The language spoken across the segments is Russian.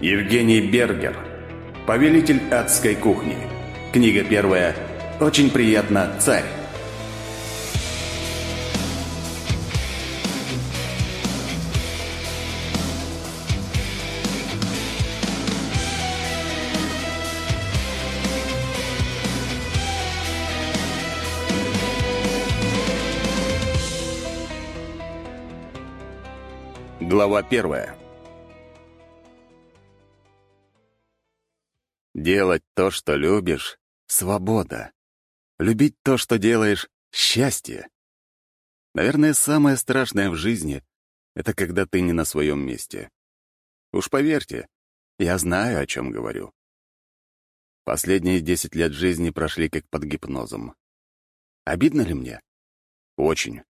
Евгений Бергер. Повелитель адской кухни. Книга первая. Очень приятно, царь. Глава первая. Делать то, что любишь — свобода. Любить то, что делаешь — счастье. Наверное, самое страшное в жизни — это когда ты не на своем месте. Уж поверьте, я знаю, о чем говорю. Последние десять лет жизни прошли как под гипнозом. Обидно ли мне? Очень.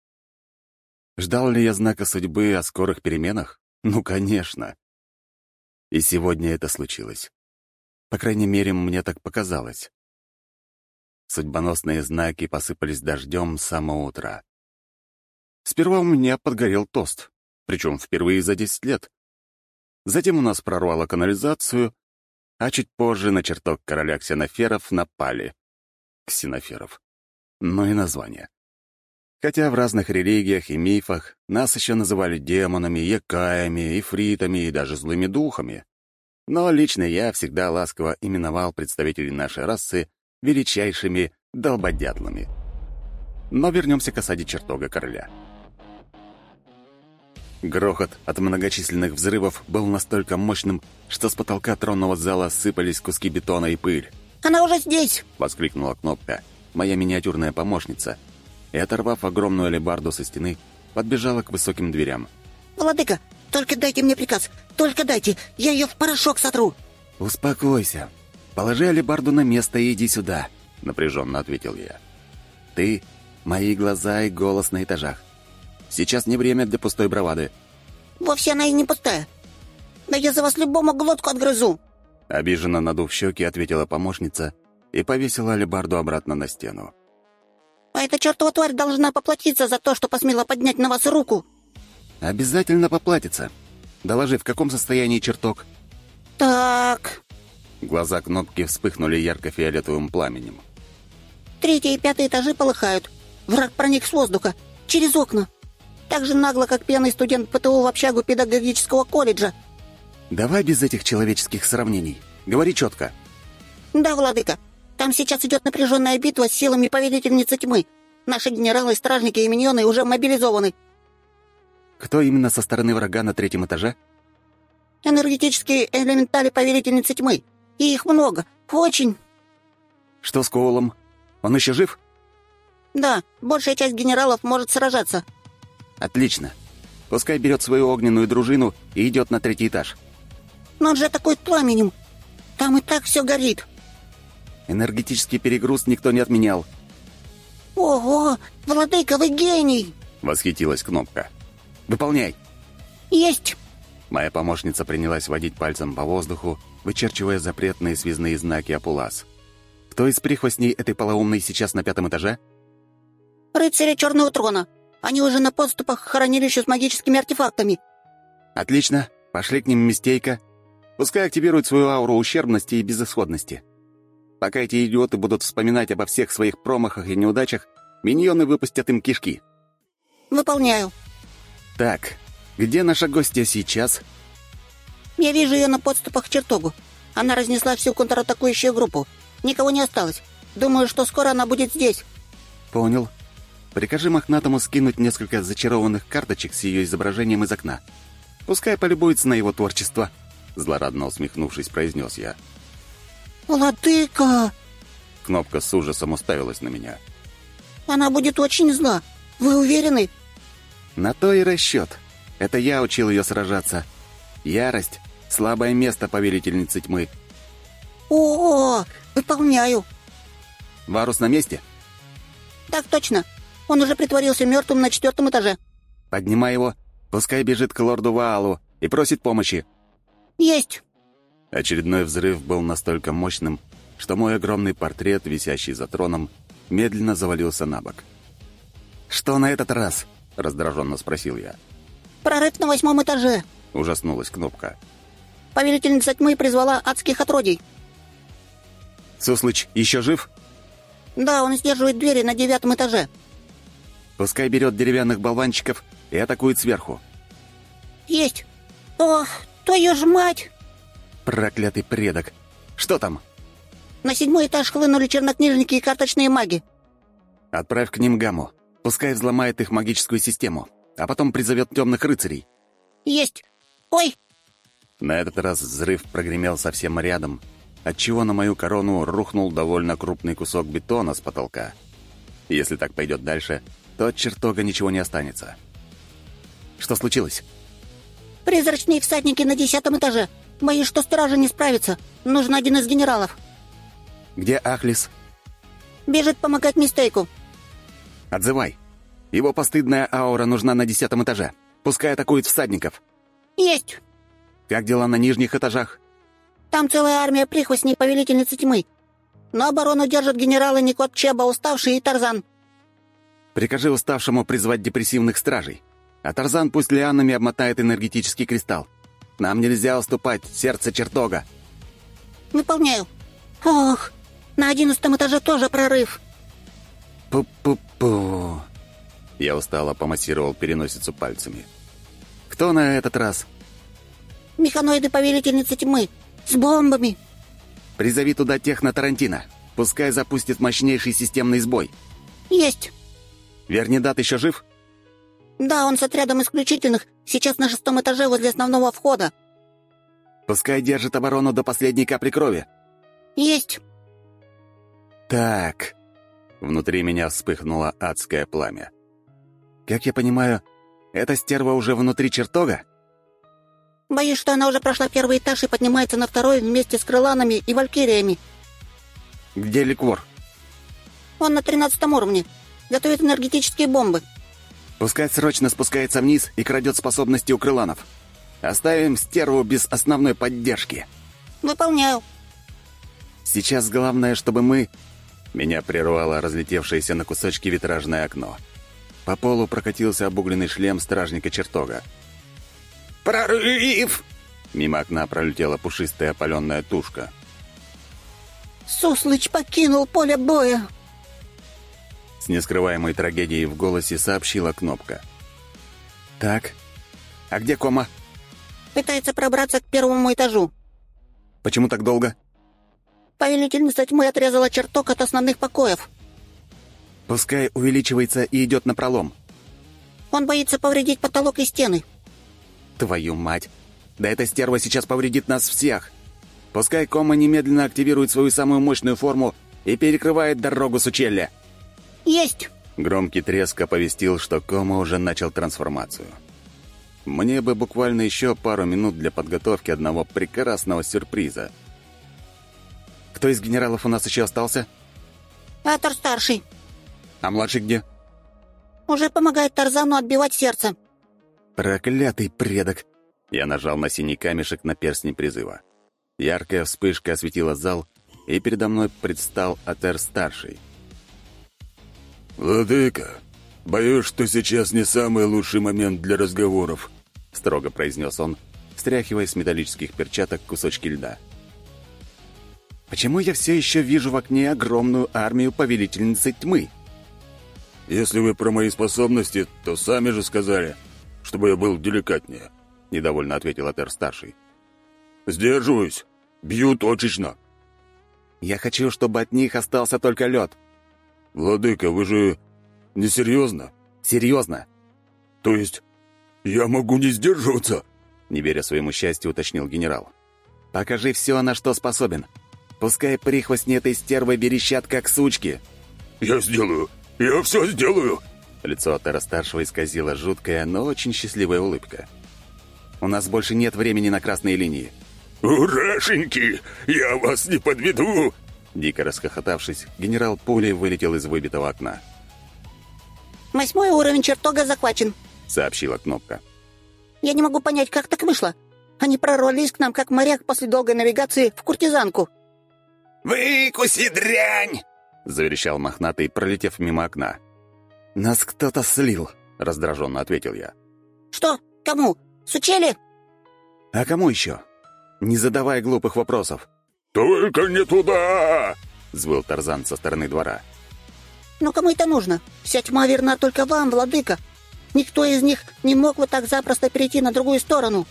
Ждал ли я знака судьбы о скорых переменах? Ну, конечно. И сегодня это случилось. По крайней мере, мне так показалось. Судьбоносные знаки посыпались дождем с самого утра. Сперва у меня подгорел тост, причем впервые за 10 лет. Затем у нас прорвало канализацию, а чуть позже на чертог короля ксеноферов напали. Ксеноферов. Ну и название. Хотя в разных религиях и мифах нас еще называли демонами, якаями, ифритами и даже злыми духами. Но лично я всегда ласково именовал представителей нашей расы величайшими долбодятлами. Но вернемся к осаде чертога короля. Грохот от многочисленных взрывов был настолько мощным, что с потолка тронного зала сыпались куски бетона и пыль. «Она уже здесь!» — воскликнула Кнопка, моя миниатюрная помощница — и, оторвав огромную алебарду со стены, подбежала к высоким дверям. «Владыка, только дайте мне приказ! Только дайте! Я ее в порошок сотру!» «Успокойся. Положи алебарду на место и иди сюда», — напряженно ответил я. «Ты — мои глаза и голос на этажах. Сейчас не время для пустой бравады». «Вовсе она и не пустая. Да я за вас любому глотку отгрызу!» Обиженно надув щеки, ответила помощница и повесила алебарду обратно на стену. А эта чертова тварь должна поплатиться за то, что посмела поднять на вас руку. Обязательно поплатится. Доложи, в каком состоянии чертог? Так. Глаза кнопки вспыхнули ярко-фиолетовым пламенем. Третий и пятый этажи полыхают. Враг проник с воздуха, через окна. Так же нагло, как пьяный студент ПТУ в общагу педагогического колледжа. Давай без этих человеческих сравнений. Говори четко. Да, владыка. Там сейчас идет напряженная битва с силами повелительницы тьмы. Наши генералы, стражники и миньоны уже мобилизованы». «Кто именно со стороны врага на третьем этаже?» «Энергетические элементали повелительницы тьмы. И их много. Очень». «Что с Коулом? Он еще жив?» «Да, большая часть генералов может сражаться». «Отлично. Пускай берет свою огненную дружину и идет на третий этаж». «Но он же такой пламенем. Там и так все горит». Энергетический перегруз никто не отменял. «Ого! Владыка, вы гений!» — восхитилась Кнопка. «Выполняй!» «Есть!» Моя помощница принялась водить пальцем по воздуху, вычерчивая запретные связные знаки Апулас. «Кто из прихвостней этой полоумной сейчас на пятом этаже?» «Рыцари Черного Трона. Они уже на подступах к хранилищу с магическими артефактами». «Отлично. Пошли к ним Мистейка. Пускай активирует свою ауру ущербности и безысходности». Пока эти идиоты будут вспоминать обо всех своих промахах и неудачах, миньоны выпустят им кишки. Выполняю. Так, где наша гостья сейчас? Я вижу ее на подступах к чертогу. Она разнесла всю контратакующую группу. Никого не осталось. Думаю, что скоро она будет здесь. Понял. Прикажи Мохнатому скинуть несколько зачарованных карточек с ее изображением из окна. Пускай полюбуется на его творчество, злорадно усмехнувшись, произнес я. «Владыка!» Кнопка с ужасом уставилась на меня. «Она будет очень зла. Вы уверены?» «На то и расчет. Это я учил ее сражаться. Ярость — слабое место повелительницы тьмы». «О, выполняю». «Варус на месте?» «Так точно. Он уже притворился мертвым на четвертом этаже». «Поднимай его. Пускай бежит к лорду Ваалу и просит помощи». «Есть». Очередной взрыв был настолько мощным, что мой огромный портрет, висящий за троном, медленно завалился на бок. «Что на этот раз?» — раздраженно спросил я. «Прорыв на восьмом этаже», — ужаснулась кнопка. Повелительница тьмы призвала адских отродий. Суслыч еще жив? Да, он сдерживает двери на девятом этаже. Пускай берет деревянных болванчиков и атакует сверху. Есть. Ох, твою ж мать! Проклятый предок. Что там? На седьмой этаж хлынули чернокнижники и карточные маги. Отправь к ним гамму. Пускай взломает их магическую систему, а потом призовет темных рыцарей. Есть. Ой! На этот раз взрыв прогремел совсем рядом, отчего на мою корону рухнул довольно крупный кусок бетона с потолка. Если так пойдет дальше, то от чертога ничего не останется. Что случилось? Призрачные всадники на десятом этаже. Боюсь, что стража не справится. Нужен один из генералов. Где Ахлис? Бежит помогать Мистейку. Отзывай. Его постыдная аура нужна на десятом этаже. Пускай атакует всадников. Есть. Как дела на нижних этажах? Там целая армия прихвостней повелительницы тьмы. Но оборону держат генералы Никот Чеба, Уставший и Тарзан. Прикажи уставшему призвать депрессивных стражей. А Тарзан пусть лианами обмотает энергетический кристалл. Нам нельзя уступать, сердце чертога. Выполняю. Ох, на одиннадцатом этаже тоже прорыв. Пу-пу-пу. Я устало помассировал переносицу пальцами. Кто на этот раз? Механоиды повелительницы тьмы. С бомбами. Призови туда техно Тарантино. Пускай запустит мощнейший системный сбой. Есть. Вернидат еще жив? Да, он с отрядом исключительных. Сейчас на шестом этаже возле основного входа. Пускай держит оборону до последней капли крови. Есть. Так. Внутри меня вспыхнуло адское пламя. Как я понимаю, эта стерва уже внутри чертога? Боюсь, что она уже прошла первый этаж и поднимается на второй вместе с крыланами и валькириями. Где ликвор? Он на тринадцатом уровне. Готовит энергетические бомбы. Пускай срочно спускается вниз и крадет способности у крыланов. Оставим стерву без основной поддержки. Выполняю. Сейчас главное, чтобы мы... Меня прервало разлетевшееся на кусочки витражное окно. По полу прокатился обугленный шлем стражника чертога. «Прорыв!» Мимо окна пролетела пушистая опаленная тушка. Суслыч покинул поле боя. С нескрываемой трагедией в голосе сообщила кнопка. «Так, а где кома?» Пытается пробраться к первому этажу. «Почему так долго?» Повелительница тьмы отрезала чертог от основных покоев. «Пускай увеличивается и идет на пролом». Он боится повредить потолок и стены. «Твою мать! Да эта стерва сейчас повредит нас всех! Пускай кома немедленно активирует свою самую мощную форму и перекрывает дорогу с учелья!» Есть! Громкий треск оповестил, что кома уже начал трансформацию. Мне бы буквально еще пару минут для подготовки одного прекрасного сюрприза. Кто из генералов у нас еще остался? Атор старший. А младший где? Уже помогает Тарзану отбивать сердце. Проклятый предок! Я нажал на синий камешек на перстне призыва. Яркая вспышка осветила зал, и передо мной предстал Атер-старший. «Владыка, боюсь, что сейчас не самый лучший момент для разговоров», — строго произнес он, стряхивая с металлических перчаток кусочки льда. «Почему я все еще вижу в окне огромную армию повелительницы тьмы?» «Если вы про мои способности, то сами же сказали, чтобы я был деликатнее», — недовольно ответил Атер-старший. «Сдерживаюсь. Бью точечно». «Я хочу, чтобы от них остался только лед», «Владыка, вы же не серьезно?» «Серьезно». «То есть я могу не сдерживаться?» Не веря своему счастью, уточнил генерал. «Покажи все, на что способен. Пускай прихвостни этой стервы берещат, как сучки». «Я сделаю! Я все сделаю!» Лицо Тера-старшего исказило жуткая, но очень счастливая улыбка. «У нас больше нет времени на красные линии». «Урашеньки! Я вас не подведу!» Дико расхохотавшись, генерал пулей вылетел из выбитого окна. «Восьмой уровень чертога захвачен», — сообщила кнопка. «Я не могу понять, как так вышло. Они прорвались к нам, как моряк после долгой навигации в куртизанку». «Выкуси, дрянь!» — заверещал мохнатый, пролетев мимо окна. «Нас кто-то слил», — раздраженно ответил я. «Что? Кому? Сучели?» «А кому еще? Не задавай глупых вопросов!» «Только не туда!» — взвыл Тарзан со стороны двора. «Но кому это нужно? Вся тьма верна только вам, владыка. Никто из них не мог вот так запросто перейти на другую сторону».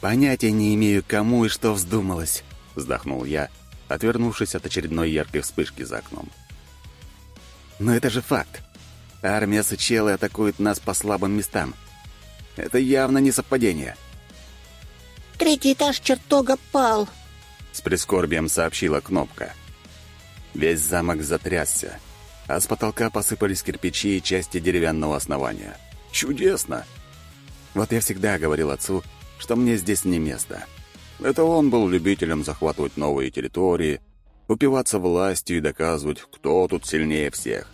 «Понятия не имею, кому и что вздумалось», — вздохнул я, отвернувшись от очередной яркой вспышки за окном. «Но это же факт. Армия Сычелы атакует нас по слабым местам. Это явно не совпадение». «Третий этаж чертога пал», — с прискорбием сообщила Кнопка. Весь замок затрясся, а с потолка посыпались кирпичи и части деревянного основания. «Чудесно!» Вот я всегда говорил отцу, что мне здесь не место. Это он был любителем захватывать новые территории, упиваться властью и доказывать, кто тут сильнее всех.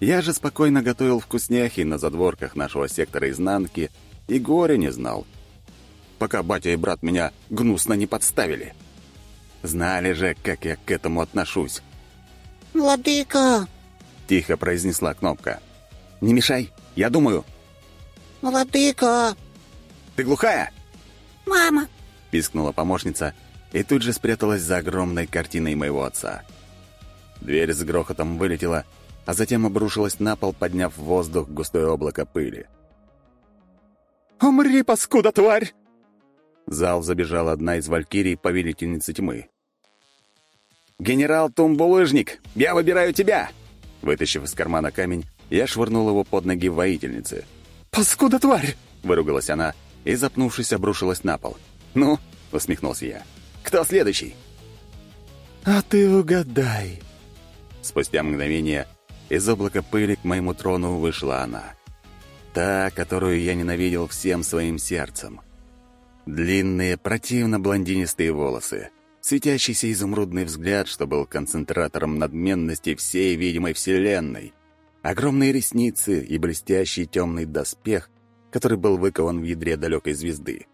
Я же спокойно готовил вкусняхи на задворках нашего сектора изнанки и горя не знал, пока батя и брат меня гнусно не подставили. Знали же, как я к этому отношусь. «Владыка!» — тихо произнесла кнопка. «Не мешай, я думаю». «Владыка!» «Ты глухая?» «Мама!» — пискнула помощница и тут же спряталась за огромной картиной моего отца. Дверь с грохотом вылетела, а затем обрушилась на пол, подняв в воздух густое облако пыли. «Умри, паскуда, тварь!» В зал забежала одна из валькирий, повелительницы тьмы. «Генерал Тумбулыжник, я выбираю тебя!» Вытащив из кармана камень, я швырнул его под ноги воительницы. «Паскуда, тварь!» — выругалась она и, запнувшись, обрушилась на пол. «Ну?» — усмехнулся я. «Кто следующий?» «А ты угадай!» Спустя мгновение из облака пыли к моему трону вышла она. Та, которую я ненавидел всем своим сердцем. Длинные, противно блондинистые волосы, светящийся изумрудный взгляд, что был концентратором надменности всей видимой вселенной, огромные ресницы и блестящий темный доспех, который был выкован в ядре далекой звезды.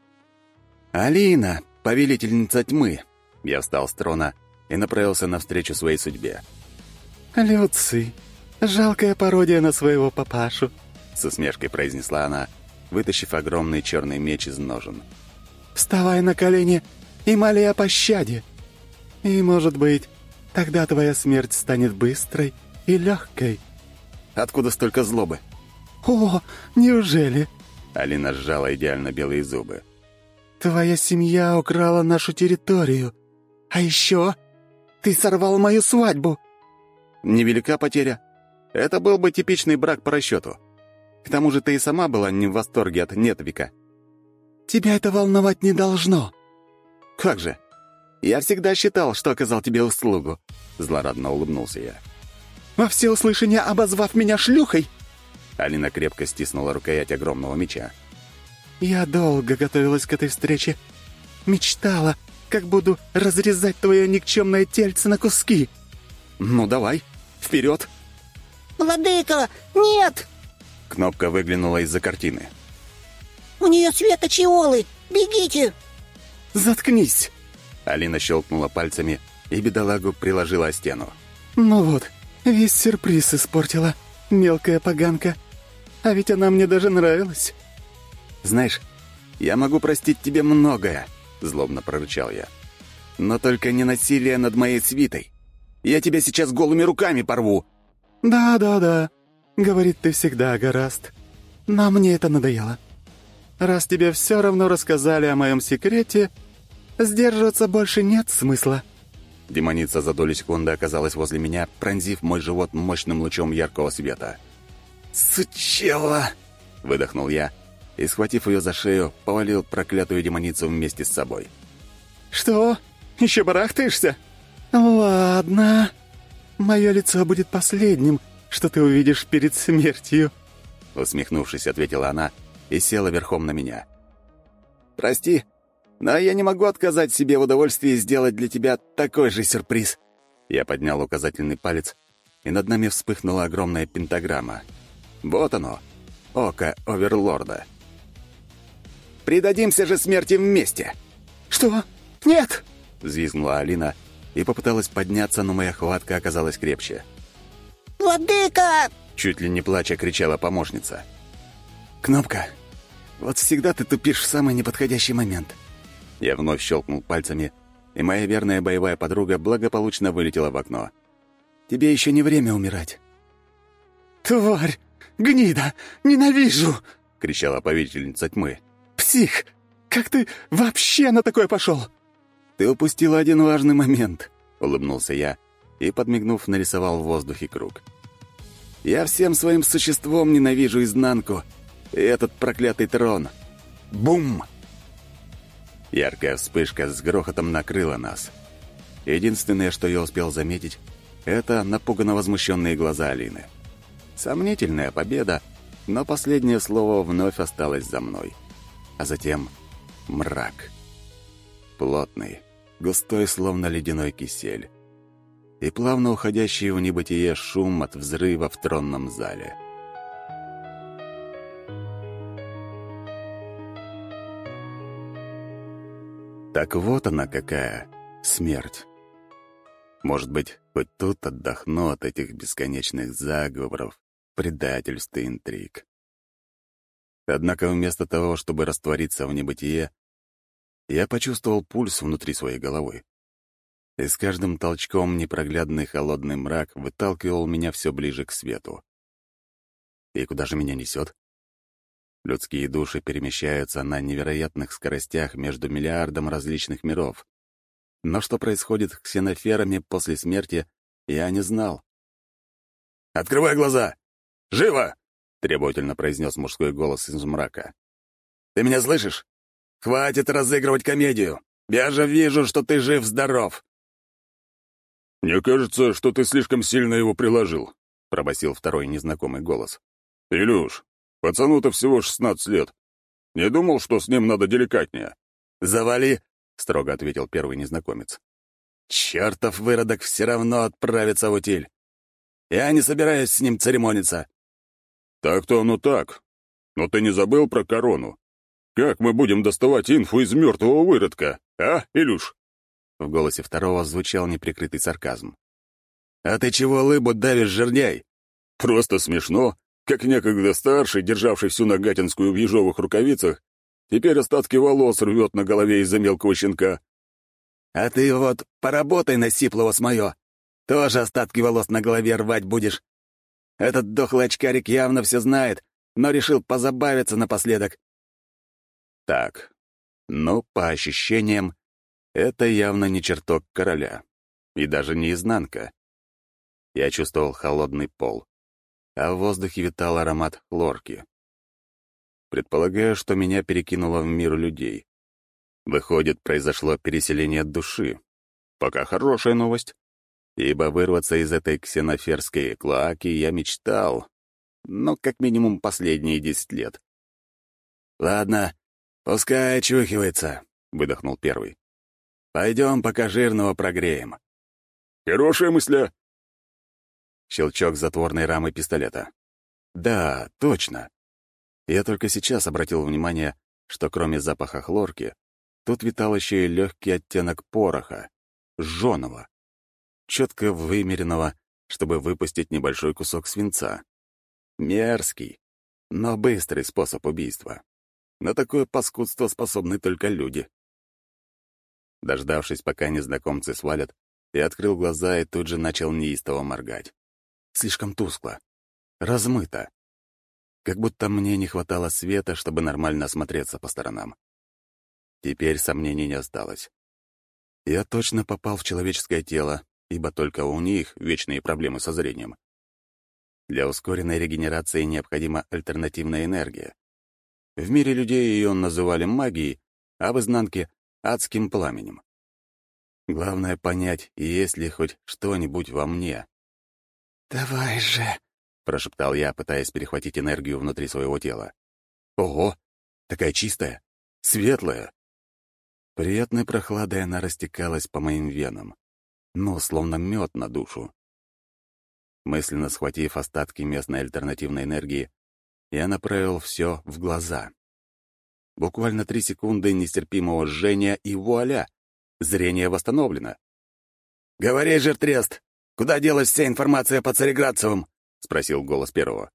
«Алина, повелительница тьмы!» Я встал с трона и направился навстречу своей судьбе. «Люций, «Жалкая пародия на своего папашу», — с усмешкой произнесла она, вытащив огромный черный меч из ножен. «Вставай на колени и моли о пощаде. И, может быть, тогда твоя смерть станет быстрой и легкой». «Откуда столько злобы?» «О, неужели?» Алина сжала идеально белые зубы. «Твоя семья украла нашу территорию. А еще ты сорвал мою свадьбу». «Невелика потеря», это был бы типичный брак по расчету. К тому же ты и сама была не в восторге от Нетвика. Тебя это волновать не должно. Как же? Я всегда считал, что оказал тебе услугу. Злорадно улыбнулся я. Во всеуслышание обозвав меня шлюхой? Алина крепко стиснула рукоять огромного меча. Я долго готовилась к этой встрече. Мечтала, как буду разрезать твое никчемное тельце на куски. Ну, давай, вперед! «Владыка, нет!» Кнопка выглянула из-за картины. «У нее светочи олы! Бегите!» «Заткнись!» Алина щелкнула пальцами, и бедолагу приложила о стену. «Ну вот, весь сюрприз испортила, мелкая поганка. А ведь она мне даже нравилась». «Знаешь, я могу простить тебе многое», — злобно прорычал я. «Но только не насилие над моей свитой. Я тебя сейчас голыми руками порву!» «Да-да-да», — говорит ты всегда, Гораст. «Но мне это надоело. Раз тебе все равно рассказали о моем секрете, сдерживаться больше нет смысла». Демоница за долю секунды оказалась возле меня, пронзив мой живот мощным лучом яркого света. «Сучела!» — выдохнул я и, схватив ее за шею, повалил проклятую демоницу вместе с собой. «Что? Еще барахтаешься?» «Ладно», «Мое лицо будет последним, что ты увидишь перед смертью», — усмехнувшись, ответила она и села верхом на меня. «Прости, но я не могу отказать себе в удовольствии сделать для тебя такой же сюрприз». Я поднял указательный палец, и над нами вспыхнула огромная пентаграмма. Вот оно, око Оверлорда. «Придадимся же смерти вместе!» «Что? Нет!» — взвизгнула Алина, — и попыталась подняться, но моя хватка оказалась крепче. «Владыка!» — чуть ли не плача кричала помощница. «Кнопка, вот всегда ты тупишь в самый неподходящий момент. Я вновь щелкнул пальцами, и моя верная боевая подруга благополучно вылетела в окно. «Тебе еще не время умирать». «Тварь! Гнида! Ненавижу!» — кричала повелительница тьмы. «Псих! Как ты вообще на такое пошел?» «Ты упустила один важный момент», — улыбнулся я и, подмигнув, нарисовал в воздухе круг. «Я всем своим существом ненавижу изнанку и этот проклятый трон. Бум!» Яркая вспышка с грохотом накрыла нас. Единственное, что я успел заметить, это напуганно возмущенные глаза Алины. Сомнительная победа, но последнее слово вновь осталось за мной. А затем мрак. Плотный, густой, словно ледяной кисель. И плавно уходящий в небытие шум от взрыва в тронном зале. Так вот она какая, смерть. Может быть, хоть тут отдохну от этих бесконечных заговоров, предательств и интриг. Однако вместо того, чтобы раствориться в небытие, я почувствовал пульс внутри своей головы. И с каждым толчком непроглядный холодный мрак выталкивал меня все ближе к свету. И куда же меня несет? Людские души перемещаются на невероятных скоростях между миллиардом различных миров. Но что происходит с ксеноферами после смерти, я не знал. «Открывай глаза! Живо!» — требовательно произнес мужской голос из мрака. «Ты меня слышишь? Хватит разыгрывать комедию! Я же вижу, что ты жив-здоров!» «Мне кажется, что ты слишком сильно его приложил», — пробасил второй незнакомый голос. «Илюш, пацану-то всего шестнадцать лет. Не думал, что с ним надо деликатнее». «Завали!» — строго ответил первый незнакомец. «Чертов выродок все равно отправится в утиль. Я не собираюсь с ним церемониться». «Так-то оно так. Но ты не забыл про корону? Как мы будем доставать инфу из мертвого выродка, а, Илюш?» В голосе второго звучал неприкрытый сарказм. «А ты чего лыбу давишь, жерняй?» «Просто смешно, как некогда старший, державший всю Нагатинскую в ежовых рукавицах, теперь остатки волос рвет на голове из-за мелкого щенка». «А ты вот поработай на сиплого с моё. Тоже остатки волос на голове рвать будешь. Этот дохлый очкарик явно все знает, но решил позабавиться напоследок». Так, ну, по ощущениям, это явно не чертог короля. И даже не изнанка. Я чувствовал холодный пол, а в воздухе витал аромат хлорки. Предполагаю, что меня перекинуло в мир людей. Выходит, произошло переселение души. Пока хорошая новость, ибо вырваться из этой ксеноферской клоаки я мечтал, но как минимум последние десять лет. «Ладно, пускай очухивается», — выдохнул первый. Пойдем, пока жирного прогреем». «Хорошая мысля». Щелчок затворной рамы пистолета. «Да, точно. Я только сейчас обратил внимание, что кроме запаха хлорки, тут витал еще и легкий оттенок пороха, жженого, четко вымеренного, чтобы выпустить небольшой кусок свинца. Мерзкий, но быстрый способ убийства. На такое паскудство способны только люди. Дождавшись, пока незнакомцы свалят, я открыл глаза и тут же начал неистово моргать. Слишком тускло. Размыто. Как будто мне не хватало света, чтобы нормально осмотреться по сторонам. Теперь сомнений не осталось. Я точно попал в человеческое тело, ибо только у них вечные проблемы со зрением. Для ускоренной регенерации необходима альтернативная энергия. В мире людей ее называли магией, а в изнанке адским пламенем. Главное понять, есть ли хоть что-нибудь во мне. «Давай же!» — прошептал я, пытаясь перехватить энергию внутри своего тела. «Ого! Такая чистая, светлая!» Приятной прохладой она растекалась по моим венам, ну, словно мед на душу. Мысленно схватив остатки местной альтернативной энергии, я направил все в глаза. Буквально три секунды нестерпимого жжения, и вуаля! Зрение восстановлено. «Говори, жертрест, куда делась вся информация по Цареградцевым?» — спросил голос первого.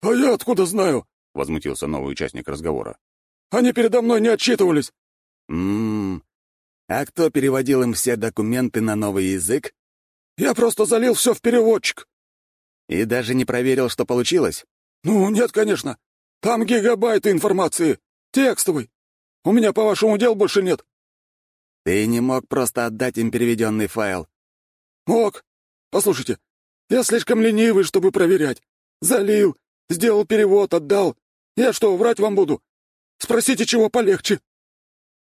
«А я откуда знаю?» — возмутился новый участник разговора. «Они передо мной не отчитывались». Ммм, а кто переводил им все документы на новый язык? Я просто залил все в переводчик. И даже не проверил, что получилось? Ну, нет, конечно. Там гигабайты информации. Текстовый. У меня, по вашему делу, больше нет. Ты не мог просто отдать им переведенный файл? Мог. Послушайте, я слишком ленивый, чтобы проверять. Залил, сделал перевод, отдал. Я что, врать вам буду? Спросите, чего полегче.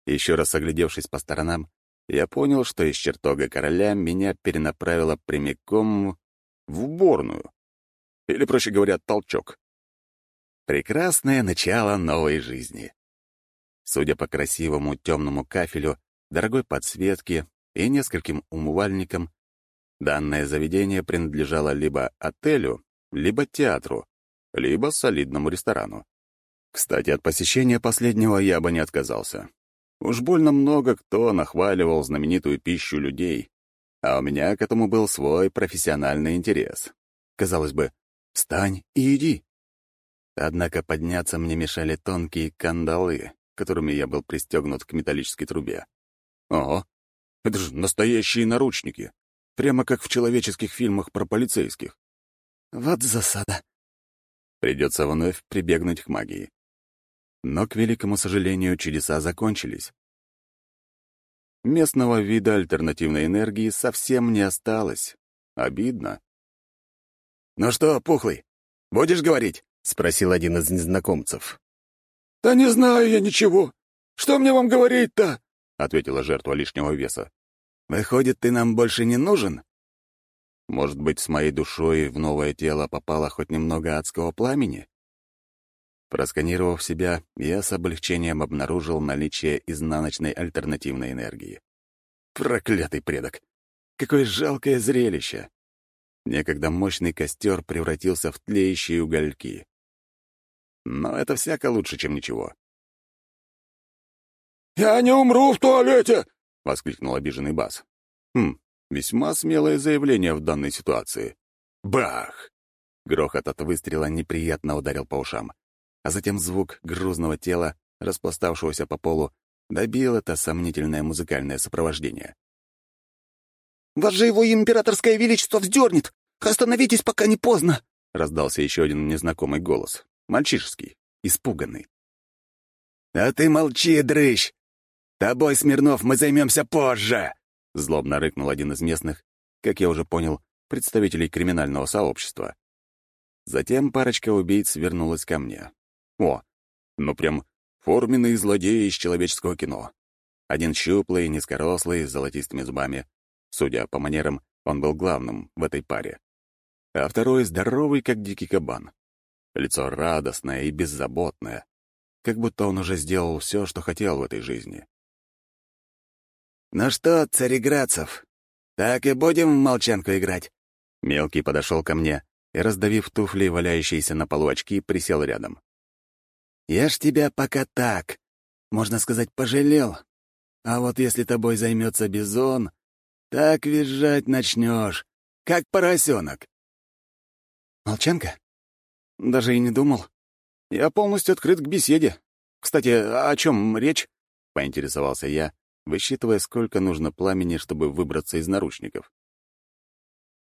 Еще раз оглядевшись по сторонам, я понял, что из чертога короля меня перенаправило прямиком в уборную. Или, проще говоря, толчок. Прекрасное начало новой жизни. Судя по красивому темному кафелю, дорогой подсветке и нескольким умывальникам, данное заведение принадлежало либо отелю, либо театру, либо солидному ресторану. Кстати, от посещения последнего я бы не отказался. Уж больно много кто нахваливал знаменитую пищу людей, а у меня к этому был свой профессиональный интерес. Казалось бы, встань и иди. Однако подняться мне мешали тонкие кандалы, которыми я был пристегнут к металлической трубе. Ого, это же настоящие наручники, прямо как в человеческих фильмах про полицейских. Вот засада. Придется вновь прибегнуть к магии. Но, к великому сожалению, чудеса закончились. Местного вида альтернативной энергии совсем не осталось. Обидно. «Ну что, Пухлый, будешь говорить?» — спросил один из незнакомцев. «Да не знаю я ничего. Что мне вам говорить-то?» — ответила жертва лишнего веса. «Выходит, ты нам больше не нужен?» Может быть, с моей душой в новое тело попало хоть немного адского пламени? Просканировав себя, я с облегчением обнаружил наличие изнаночной альтернативной энергии. Проклятый предок! Какое жалкое зрелище! Некогда мощный костер превратился в тлеющие угольки. Но это всяко лучше, чем ничего. «Я не умру в туалете!» — воскликнул обиженный бас. Хм, весьма смелое заявление в данной ситуации. Бах! Грохот от выстрела неприятно ударил по ушам а затем звук грузного тела, распластавшегося по полу, добил это сомнительное музыкальное сопровождение. «Вас же его императорское величество вздернет! Остановитесь, пока не поздно!» — раздался еще один незнакомый голос, мальчишеский, испуганный. «А ты молчи, дрыщ! Тобой, Смирнов, мы займемся позже!» — злобно рыкнул один из местных, как я уже понял, представителей криминального сообщества. Затем парочка убийц вернулась ко мне. О, ну прям форменные злодеи из человеческого кино. Один щуплый, низкорослый, с золотистыми зубами. Судя по манерам, он был главным в этой паре. А второй здоровый, как дикий кабан. Лицо радостное и беззаботное, как будто он уже сделал все, что хотел в этой жизни. «Ну что, цареградцев, так и будем в молчанку играть?» Мелкий подошел ко мне и, раздавив туфли, валяющиеся на полу очки, присел рядом. Я ж тебя пока так, можно сказать, пожалел. А вот если тобой займется бизон, так визжать начнешь, как поросенок. Молчанка? Даже и не думал. Я полностью открыт к беседе. Кстати, о чем речь? Поинтересовался я, высчитывая, сколько нужно пламени, чтобы выбраться из наручников.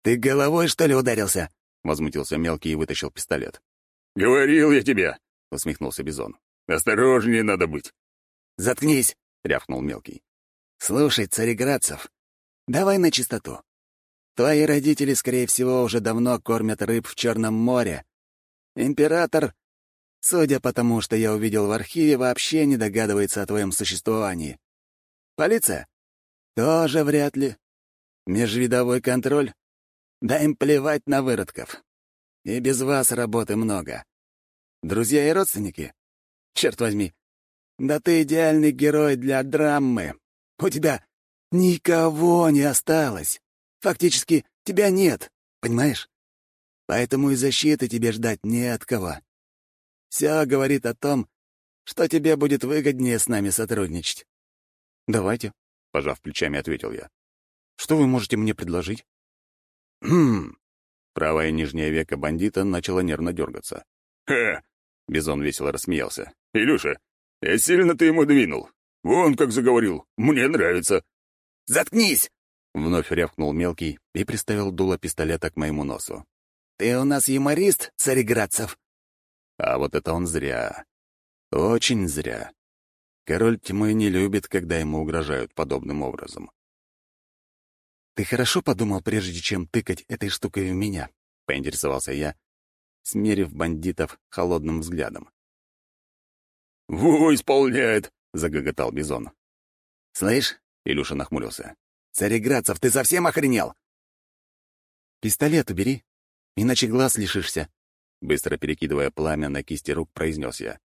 «Ты головой, что ли, ударился?» — возмутился мелкий и вытащил пистолет. «Говорил я тебе!» — усмехнулся Бизон. «Осторожнее надо быть». «Заткнись!» — рявкнул мелкий. «Слушай, цареградцев, давай на чистоту. Твои родители, скорее всего, уже давно кормят рыб в Черном море. Император, судя по тому, что я увидел в архиве, вообще не догадывается о твоем существовании. Полиция? Тоже вряд ли. Межвидовой контроль? Да им плевать на выродков. И без вас работы много. Друзья и родственники? Черт возьми. Да ты идеальный герой для драмы. У тебя никого не осталось. Фактически тебя нет, понимаешь? Поэтому и защиты тебе ждать не от кого. Все говорит о том, что тебе будет выгоднее с нами сотрудничать. «Давайте», — пожав плечами, ответил я. «Что вы можете мне предложить?» «Хм...» Правое нижнее веко бандита начало нервно дергаться. «Ха! Бизон весело рассмеялся. «Илюша, я сильно ты ему двинул. Вон как заговорил. Мне нравится». «Заткнись!» — вновь рявкнул мелкий и приставил дуло пистолета к моему носу. «Ты у нас юморист, Цареградцев?» А вот это он зря. Очень зря. Король тьмы не любит, когда ему угрожают подобным образом. «Ты хорошо подумал, прежде чем тыкать этой штукой в меня?» — поинтересовался я, смерив бандитов холодным взглядом. «Во, исполняет!» — загоготал Бизон. «Слышь?» — Илюша нахмурился. «Цареградцев, ты совсем охренел?» «Пистолет убери, иначе глаз лишишься», — быстро перекидывая пламя на кисти рук, произнес я.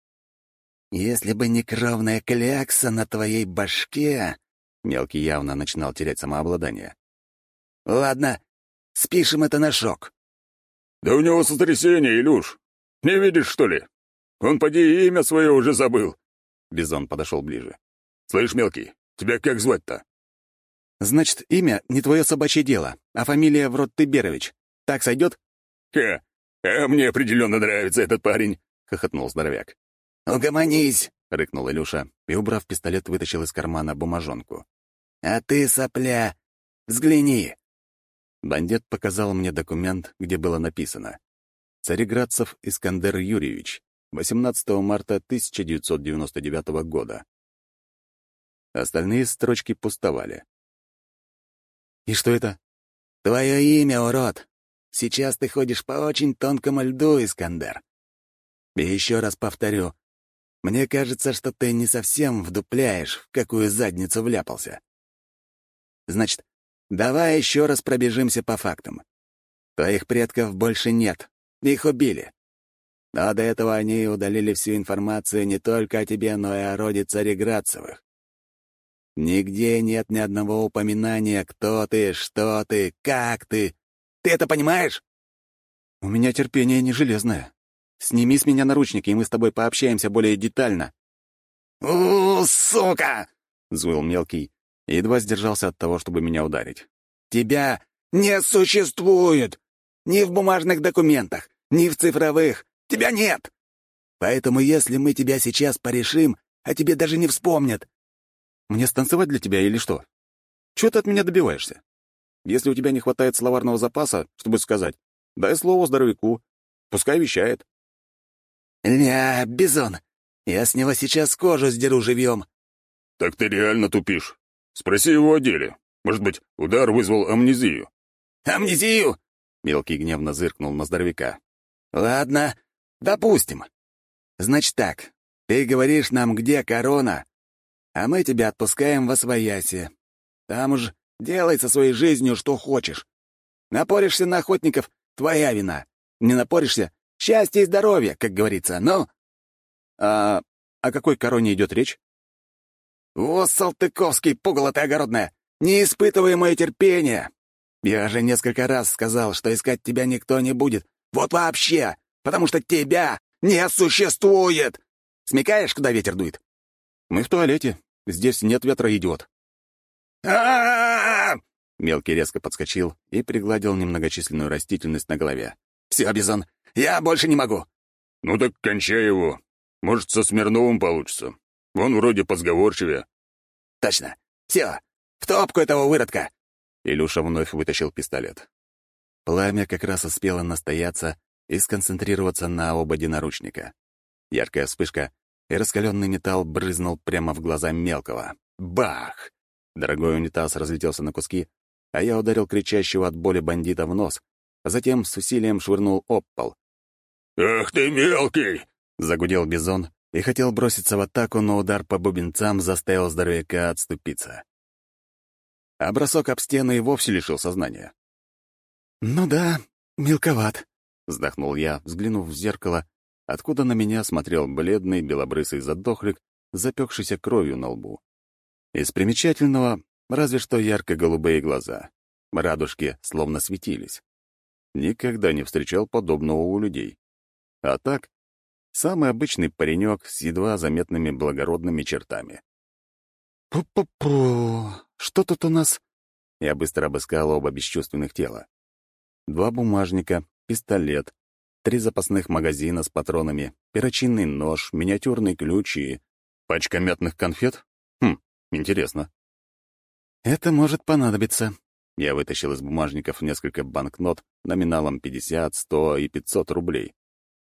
«Если бы не кровная клякса на твоей башке...» Мелкий явно начинал терять самообладание. «Ладно, спишем это на шок». «Да у него сотрясение, Илюш. Не видишь, что ли? Он, поди, имя свое уже забыл». Бизон подошел ближе. «Слышь, мелкий, тебя как звать-то?» «Значит, имя не твое собачье дело, а фамилия врод Тыберович. Так сойдет?» «Ха, а мне определенно нравится этот парень», — хохотнул здоровяк. «Угомонись!» — рыкнул Илюша и, убрав пистолет, вытащил из кармана бумажонку. «А ты, сопля, взгляни!» Бандит показал мне документ, где было написано «Цареградцев Искандер Юрьевич, 18 марта 1999 года». Остальные строчки пустовали. «И что это?» «Твое имя, урод! Сейчас ты ходишь по очень тонкому льду, Искандер. И еще раз повторю, мне кажется, что ты не совсем вдупляешь, в какую задницу вляпался. Значит, давай еще раз пробежимся по фактам. Твоих предков больше нет, их убили. Но до этого они удалили всю информацию не только о тебе, но и о роде цареградцевых. Нигде нет ни одного упоминания, кто ты, что ты, как ты. Ты это понимаешь? У меня терпение не железное. Сними с меня наручники, и мы с тобой пообщаемся более детально». «У, сука!» — взвыл мелкий, и едва сдержался от того, чтобы меня ударить. «Тебя не существует! Ни в бумажных документах, ни в цифровых. Тебя нет! Поэтому если мы тебя сейчас порешим, о тебе даже не вспомнят». «Мне станцевать для тебя или что? Чего ты от меня добиваешься? Если у тебя не хватает словарного запаса, чтобы сказать, дай слово здоровяку, пускай вещает». «Ля, Бизон, я с него сейчас кожу сдеру живьем». «Так ты реально тупишь. Спроси его о деле. Может быть, удар вызвал амнезию». «Амнезию?» — мелкий гневно зыркнул на здоровяка. «Ладно, допустим. Значит так, ты говоришь нам, где корона, а мы тебя отпускаем во свояси. Там уж делай со своей жизнью что хочешь. Напоришься на охотников — твоя вина. Не напоришься Счастье и здоровье, как говорится, ну...» «А о какой короне идет речь?» «О, Салтыковский, пугало ты огородное! Не испытывай мое терпение! Я же несколько раз сказал, что искать тебя никто не будет. Вот вообще! Потому что тебя не существует! Смекаешь, куда ветер дует?» «Мы в туалете. Здесь нет ветра, идиот». а Мелкий резко подскочил и пригладил немногочисленную растительность на голове. «Все, Бизон, я больше не могу». «Ну так кончай его. Может, со Смирновым получится. Он вроде позговорчивее». «Точно. Все. В топку этого выродка». Илюша вновь вытащил пистолет. Пламя как раз успело настояться и сконцентрироваться на ободе наручника. Яркая вспышка, и раскаленный металл брызнул прямо в глаза мелкого. Бах! Дорогой унитаз разлетелся на куски, а я ударил кричащего от боли бандита в нос, а затем с усилием швырнул об пол. «Ах ты мелкий!» — загудел Бизон и хотел броситься в атаку, но удар по бубенцам заставил здоровяка отступиться. А бросок об стену и вовсе лишил сознания. «Ну да, мелковат», — вздохнул я, взглянув в зеркало, откуда на меня смотрел бледный белобрысый задохлик, запекшийся кровью на лбу. Из примечательного разве что ярко-голубые глаза. Радужки словно светились. Никогда не встречал подобного у людей. А так, самый обычный паренек с едва заметными благородными чертами. «Пу-пу-пу! Что тут у нас?» Я быстро обыскал оба бесчувственных тела. Два бумажника, пистолет, три запасных магазина с патронами, перочинный нож, миниатюрный ключ и... Пачка мятных конфет? Хм, Интересно. Это может понадобиться. Я вытащил из бумажников несколько банкнот номиналом 50, 100 и 500 рублей.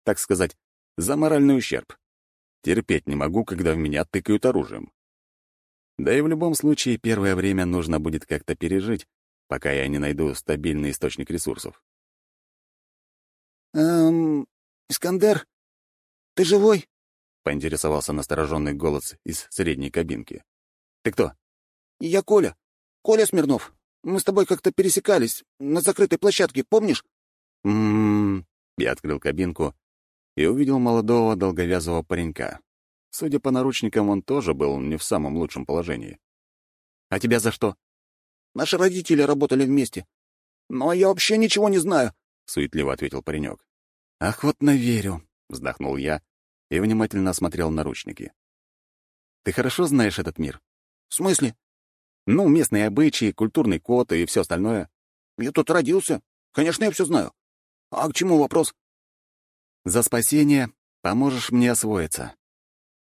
Так сказать, за моральный ущерб. Терпеть не могу, когда в меня тыкают оружием. Да и в любом случае первое время нужно будет как-то пережить, пока я не найду стабильный источник ресурсов. «Эм, Искандер, ты живой?» — поинтересовался настороженный голос из средней кабинки. «Ты кто?» «Я Коля. Коля Смирнов. Мы с тобой как-то пересекались на закрытой площадке, помнишь?» «М-м-м...» Я открыл кабинку и увидел молодого долговязого паренька. Судя по наручникам, он тоже был не в самом лучшем положении. «А тебя за что?» «Наши родители работали вместе. Но я вообще ничего не знаю», — суетливо ответил паренек. «Охотно верю», — вздохнул я и внимательно осмотрел наручники. «Ты хорошо знаешь этот мир?» «В смысле?» «Ну, местные обычаи, культурный код и все остальное». «Я тут родился. Конечно, я все знаю. А к чему вопрос?» «За спасение поможешь мне освоиться.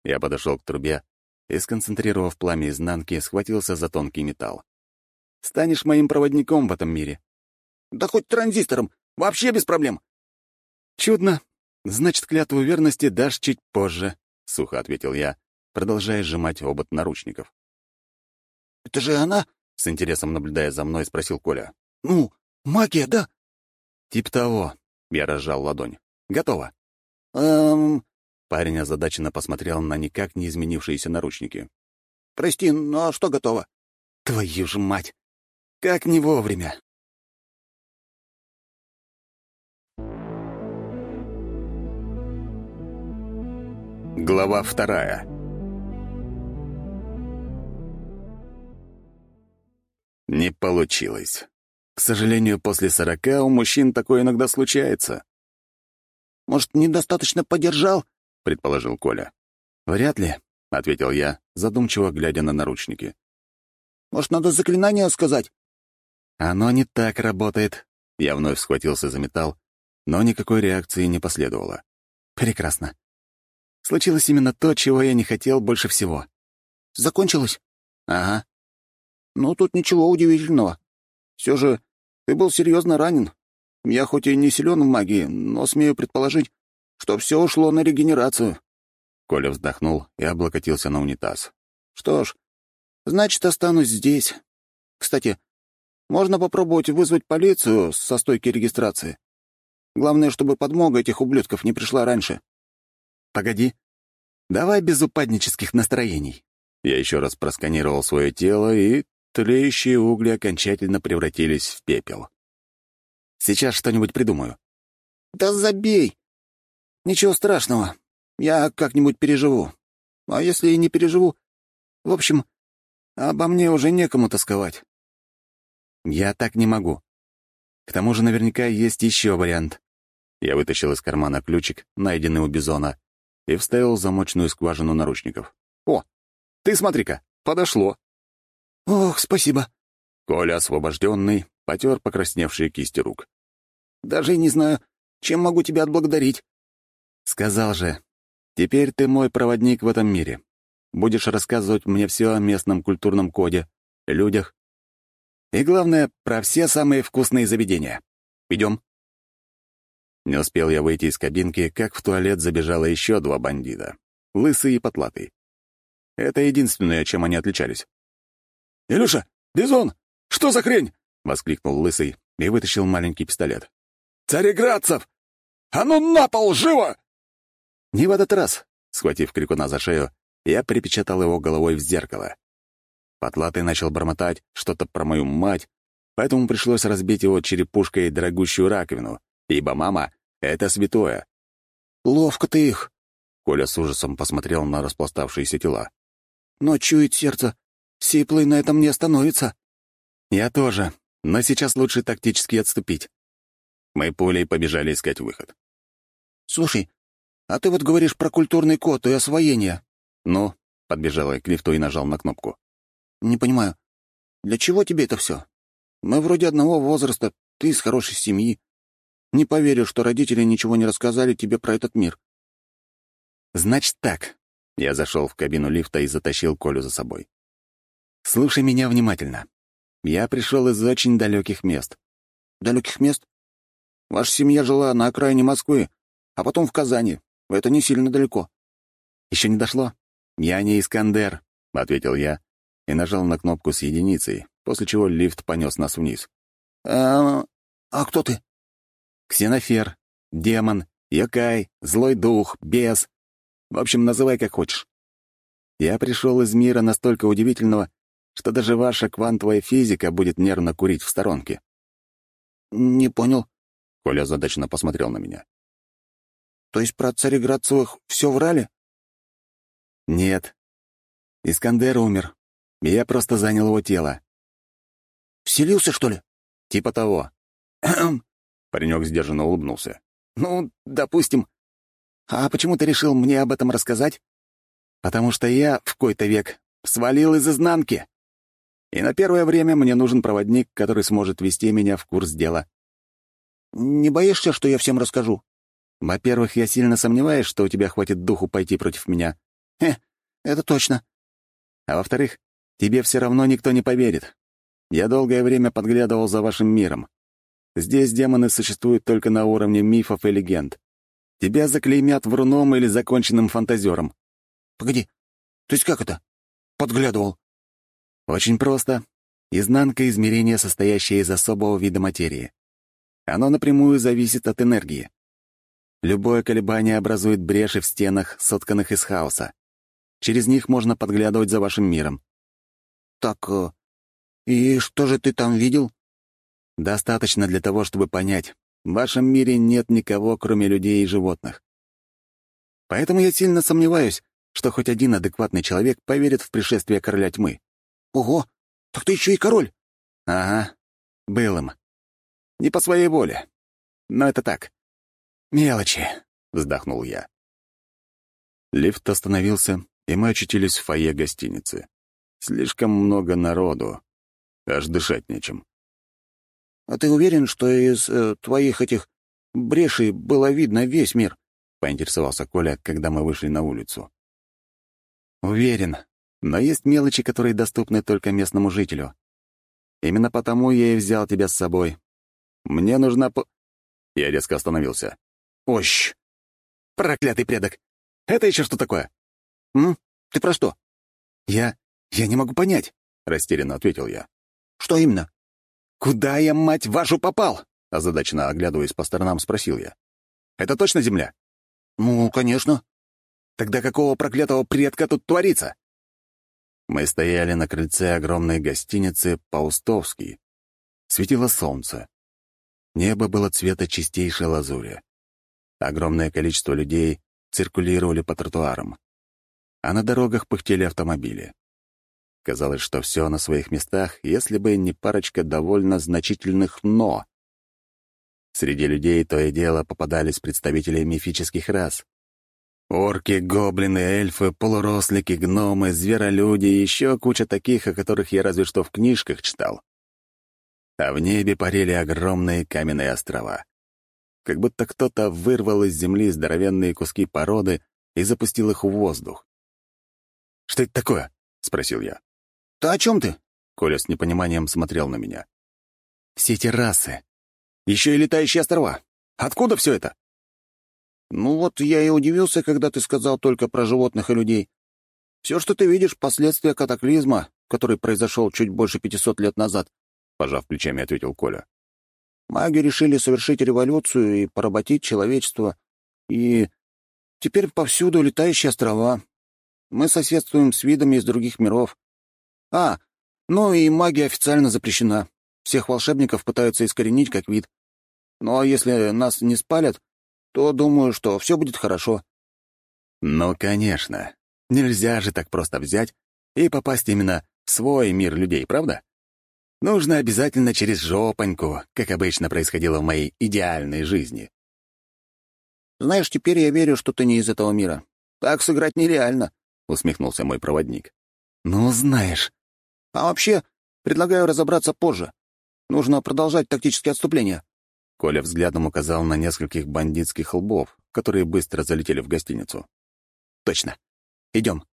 Я подошел к трубе и, сконцентрировав пламя изнанки, схватился за тонкий металл. «Станешь моим проводником в этом мире». «Да хоть транзистором. Вообще без проблем». «Чудно. Значит, клятву верности дашь чуть позже», — сухо ответил я, продолжая сжимать обод наручников. «Это же она?» — с интересом наблюдая за мной, спросил Коля. «Ну, магия, да?» «Тип того», — я разжал ладонь. «Готово». «Эм...» Парень озадаченно посмотрел на никак не изменившиеся наручники. «Прости, но что готово?» «Твою же мать! Как не вовремя!» Глава вторая Не получилось. К сожалению, после сорока у мужчин такое иногда случается. «Может, недостаточно подержал?» предположил Коля. «Вряд ли», — ответил я, задумчиво глядя на наручники. «Может, надо заклинание сказать?» «Оно не так работает». Я вновь схватился за металл, но никакой реакции не последовало. «Прекрасно. Случилось именно то, чего я не хотел больше всего». «Закончилось?» «Ага». «Ну, тут ничего удивительного. Все же ты был серьезно ранен. Я хоть и не силен в магии, но смею предположить, что все ушло на регенерацию». Коля вздохнул и облокотился на унитаз. «Что ж, значит, останусь здесь. Кстати, можно попробовать вызвать полицию со стойки регистрации. Главное, чтобы подмога этих ублюдков не пришла раньше». «Погоди. Давай без упаднических настроений». Я еще раз просканировал свое тело, и тлеющие угли окончательно превратились в пепел. «Сейчас что-нибудь придумаю». «Да забей!» Ничего страшного. Я как-нибудь переживу. А если и не переживу... В общем, обо мне уже некому тосковать. Я так не могу. К тому же наверняка есть еще вариант. Я вытащил из кармана ключик, найденный у Бизона, и вставил замочную скважину наручников. «О, ты смотри-ка, подошло!» «Ох, спасибо!» Коля, освобожденный, потер покрасневшие кисти рук. «Даже не знаю, чем могу тебя отблагодарить. Сказал же, теперь ты мой проводник в этом мире. Будешь рассказывать мне все о местном культурном коде, людях. И главное, про все самые вкусные заведения. Идем. Не успел я выйти из кабинки, как в туалет забежало еще два бандита. Лысый и потлатый. Это единственное, чем они отличались. «Илюша! Бизон! Что за хрень?» — воскликнул Лысый и вытащил маленький пистолет. «Цареградцев! А ну на пол, живо!» «Не в этот раз!» — схватив крикуна за шею, я припечатал его головой в зеркало. Потлатый начал бормотать что-то про мою мать, поэтому пришлось разбить его черепушкой дорогущую раковину, ибо мама — это святое. «Ловко ты их!» — Коля с ужасом посмотрел на распластавшиеся тела. «Но чует сердце. Сиплый на этом не остановится». «Я тоже, но сейчас лучше тактически отступить». Мы пулей побежали искать выход. «Слушай, а ты вот говоришь про культурный код и освоение. Ну, подбежал я к лифту и нажал на кнопку. Не понимаю, для чего тебе это все? Мы вроде одного возраста, ты из хорошей семьи. Не поверю, что родители ничего не рассказали тебе про этот мир. Значит так. Я зашел в кабину лифта и затащил Колю за собой. Слушай меня внимательно. Я пришел из очень далеких мест. Далеких мест? Ваша семья жила на окраине Москвы, а потом в Казани. Это не сильно далеко. Еще не дошло? Я не Искандер, — ответил я и нажал на кнопку с единицей, после чего лифт понес нас вниз. «А, а кто ты?» «Ксенофер, демон, Йокай, злой дух, бес. В общем, называй как хочешь. Я пришел из мира настолько удивительного, что даже ваша квантовая физика будет нервно курить в сторонке». «Не понял». Коля задачно посмотрел на меня. «То есть про цареградцевых все врали?» «Нет. Искандер умер. Я просто занял его тело». «Вселился, что ли?» «Типа того». Паренек сдержанно улыбнулся. «Ну, допустим. А почему ты решил мне об этом рассказать?» «Потому что я в какой-то век свалил из изнанки. И на первое время мне нужен проводник, который сможет вести меня в курс дела». «Не боишься, что я всем расскажу?» «Во-первых, я сильно сомневаюсь, что у тебя хватит духу пойти против меня. Хе, это точно. А во-вторых, тебе все равно никто не поверит. Я долгое время подглядывал за вашим миром. Здесь демоны существуют только на уровне мифов и легенд. Тебя заклеймят вруном или законченным фантазером. Погоди, то есть как это? Подглядывал. Очень просто. Изнанка измерения, состоящее из особого вида материи. Оно напрямую зависит от энергии. Любое колебание образует бреши в стенах, сотканных из хаоса. Через них можно подглядывать за вашим миром. Так, э, и что же ты там видел? Достаточно для того, чтобы понять, в вашем мире нет никого, кроме людей и животных. Поэтому я сильно сомневаюсь, что хоть один адекватный человек поверит в пришествие короля тьмы. Ого, так ты еще и король. Ага, был им. Не по своей воле. Но это так. Мелочи, — вздохнул я. Лифт остановился, и мы очутились в фойе гостиницы. Слишком много народу. Аж дышать нечем. «А ты уверен, что из э, твоих этих брешей было видно весь мир?» — поинтересовался Коля, когда мы вышли на улицу. «Уверен. Но есть мелочи, которые доступны только местному жителю. Именно потому я и взял тебя с собой. Мне нужна по...» Я резко остановился. «Ощ! Проклятый предок! Это еще что такое?» «М? Ты про что?» «Я... я не могу понять», — растерянно ответил я. «Что именно?» «Куда я, мать вашу, попал?» — озадаченно оглядываясь по сторонам, спросил я. «Это точно Земля?» «Ну, конечно». «Тогда какого проклятого предка тут творится?» Мы стояли на крыльце огромной гостиницы «Паустовский». Светило солнце. Небо было цвета чистейшей лазури. Огромное количество людей циркулировали по тротуарам. А на дорогах пыхтели автомобили. Казалось, что все на своих местах, если бы не парочка довольно значительных «но». Среди людей то и дело попадались представители мифических рас. Орки, гоблины, эльфы, полурослики, гномы, зверолюди и еще куча таких, о которых я разве что в книжках читал. А в небе парили огромные каменные острова. Как будто кто-то вырвал из земли здоровенные куски породы и запустил их в воздух. «Что это такое?» — спросил я. «Ты о чем ты?» Коля с непониманием смотрел на меня. «Все эти расы. Еще и летающие острова. Откуда все это?» «Ну вот я и удивился, когда ты сказал только про животных и людей. Все, что ты видишь, — последствия катаклизма, который произошел чуть больше пятисот лет назад», — пожав плечами, ответил Коля. «Маги решили совершить революцию и поработить человечество. И теперь повсюду летающие острова. Мы соседствуем с видами из других миров. А, ну и магия официально запрещена. Всех волшебников пытаются искоренить как вид. Но если нас не спалят, то думаю, что все будет хорошо». «Ну, конечно. Нельзя же так просто взять и попасть именно в свой мир людей, правда? Нужно обязательно через жопоньку, как обычно происходило в моей идеальной жизни». «Знаешь, теперь я верю, что ты не из этого мира. Так сыграть нереально», — усмехнулся мой проводник. «Ну, знаешь, а вообще, предлагаю разобраться позже. Нужно продолжать тактические отступления». Коля взглядом указал на нескольких бандитских лбов, которые быстро залетели в гостиницу. «Точно. Идем».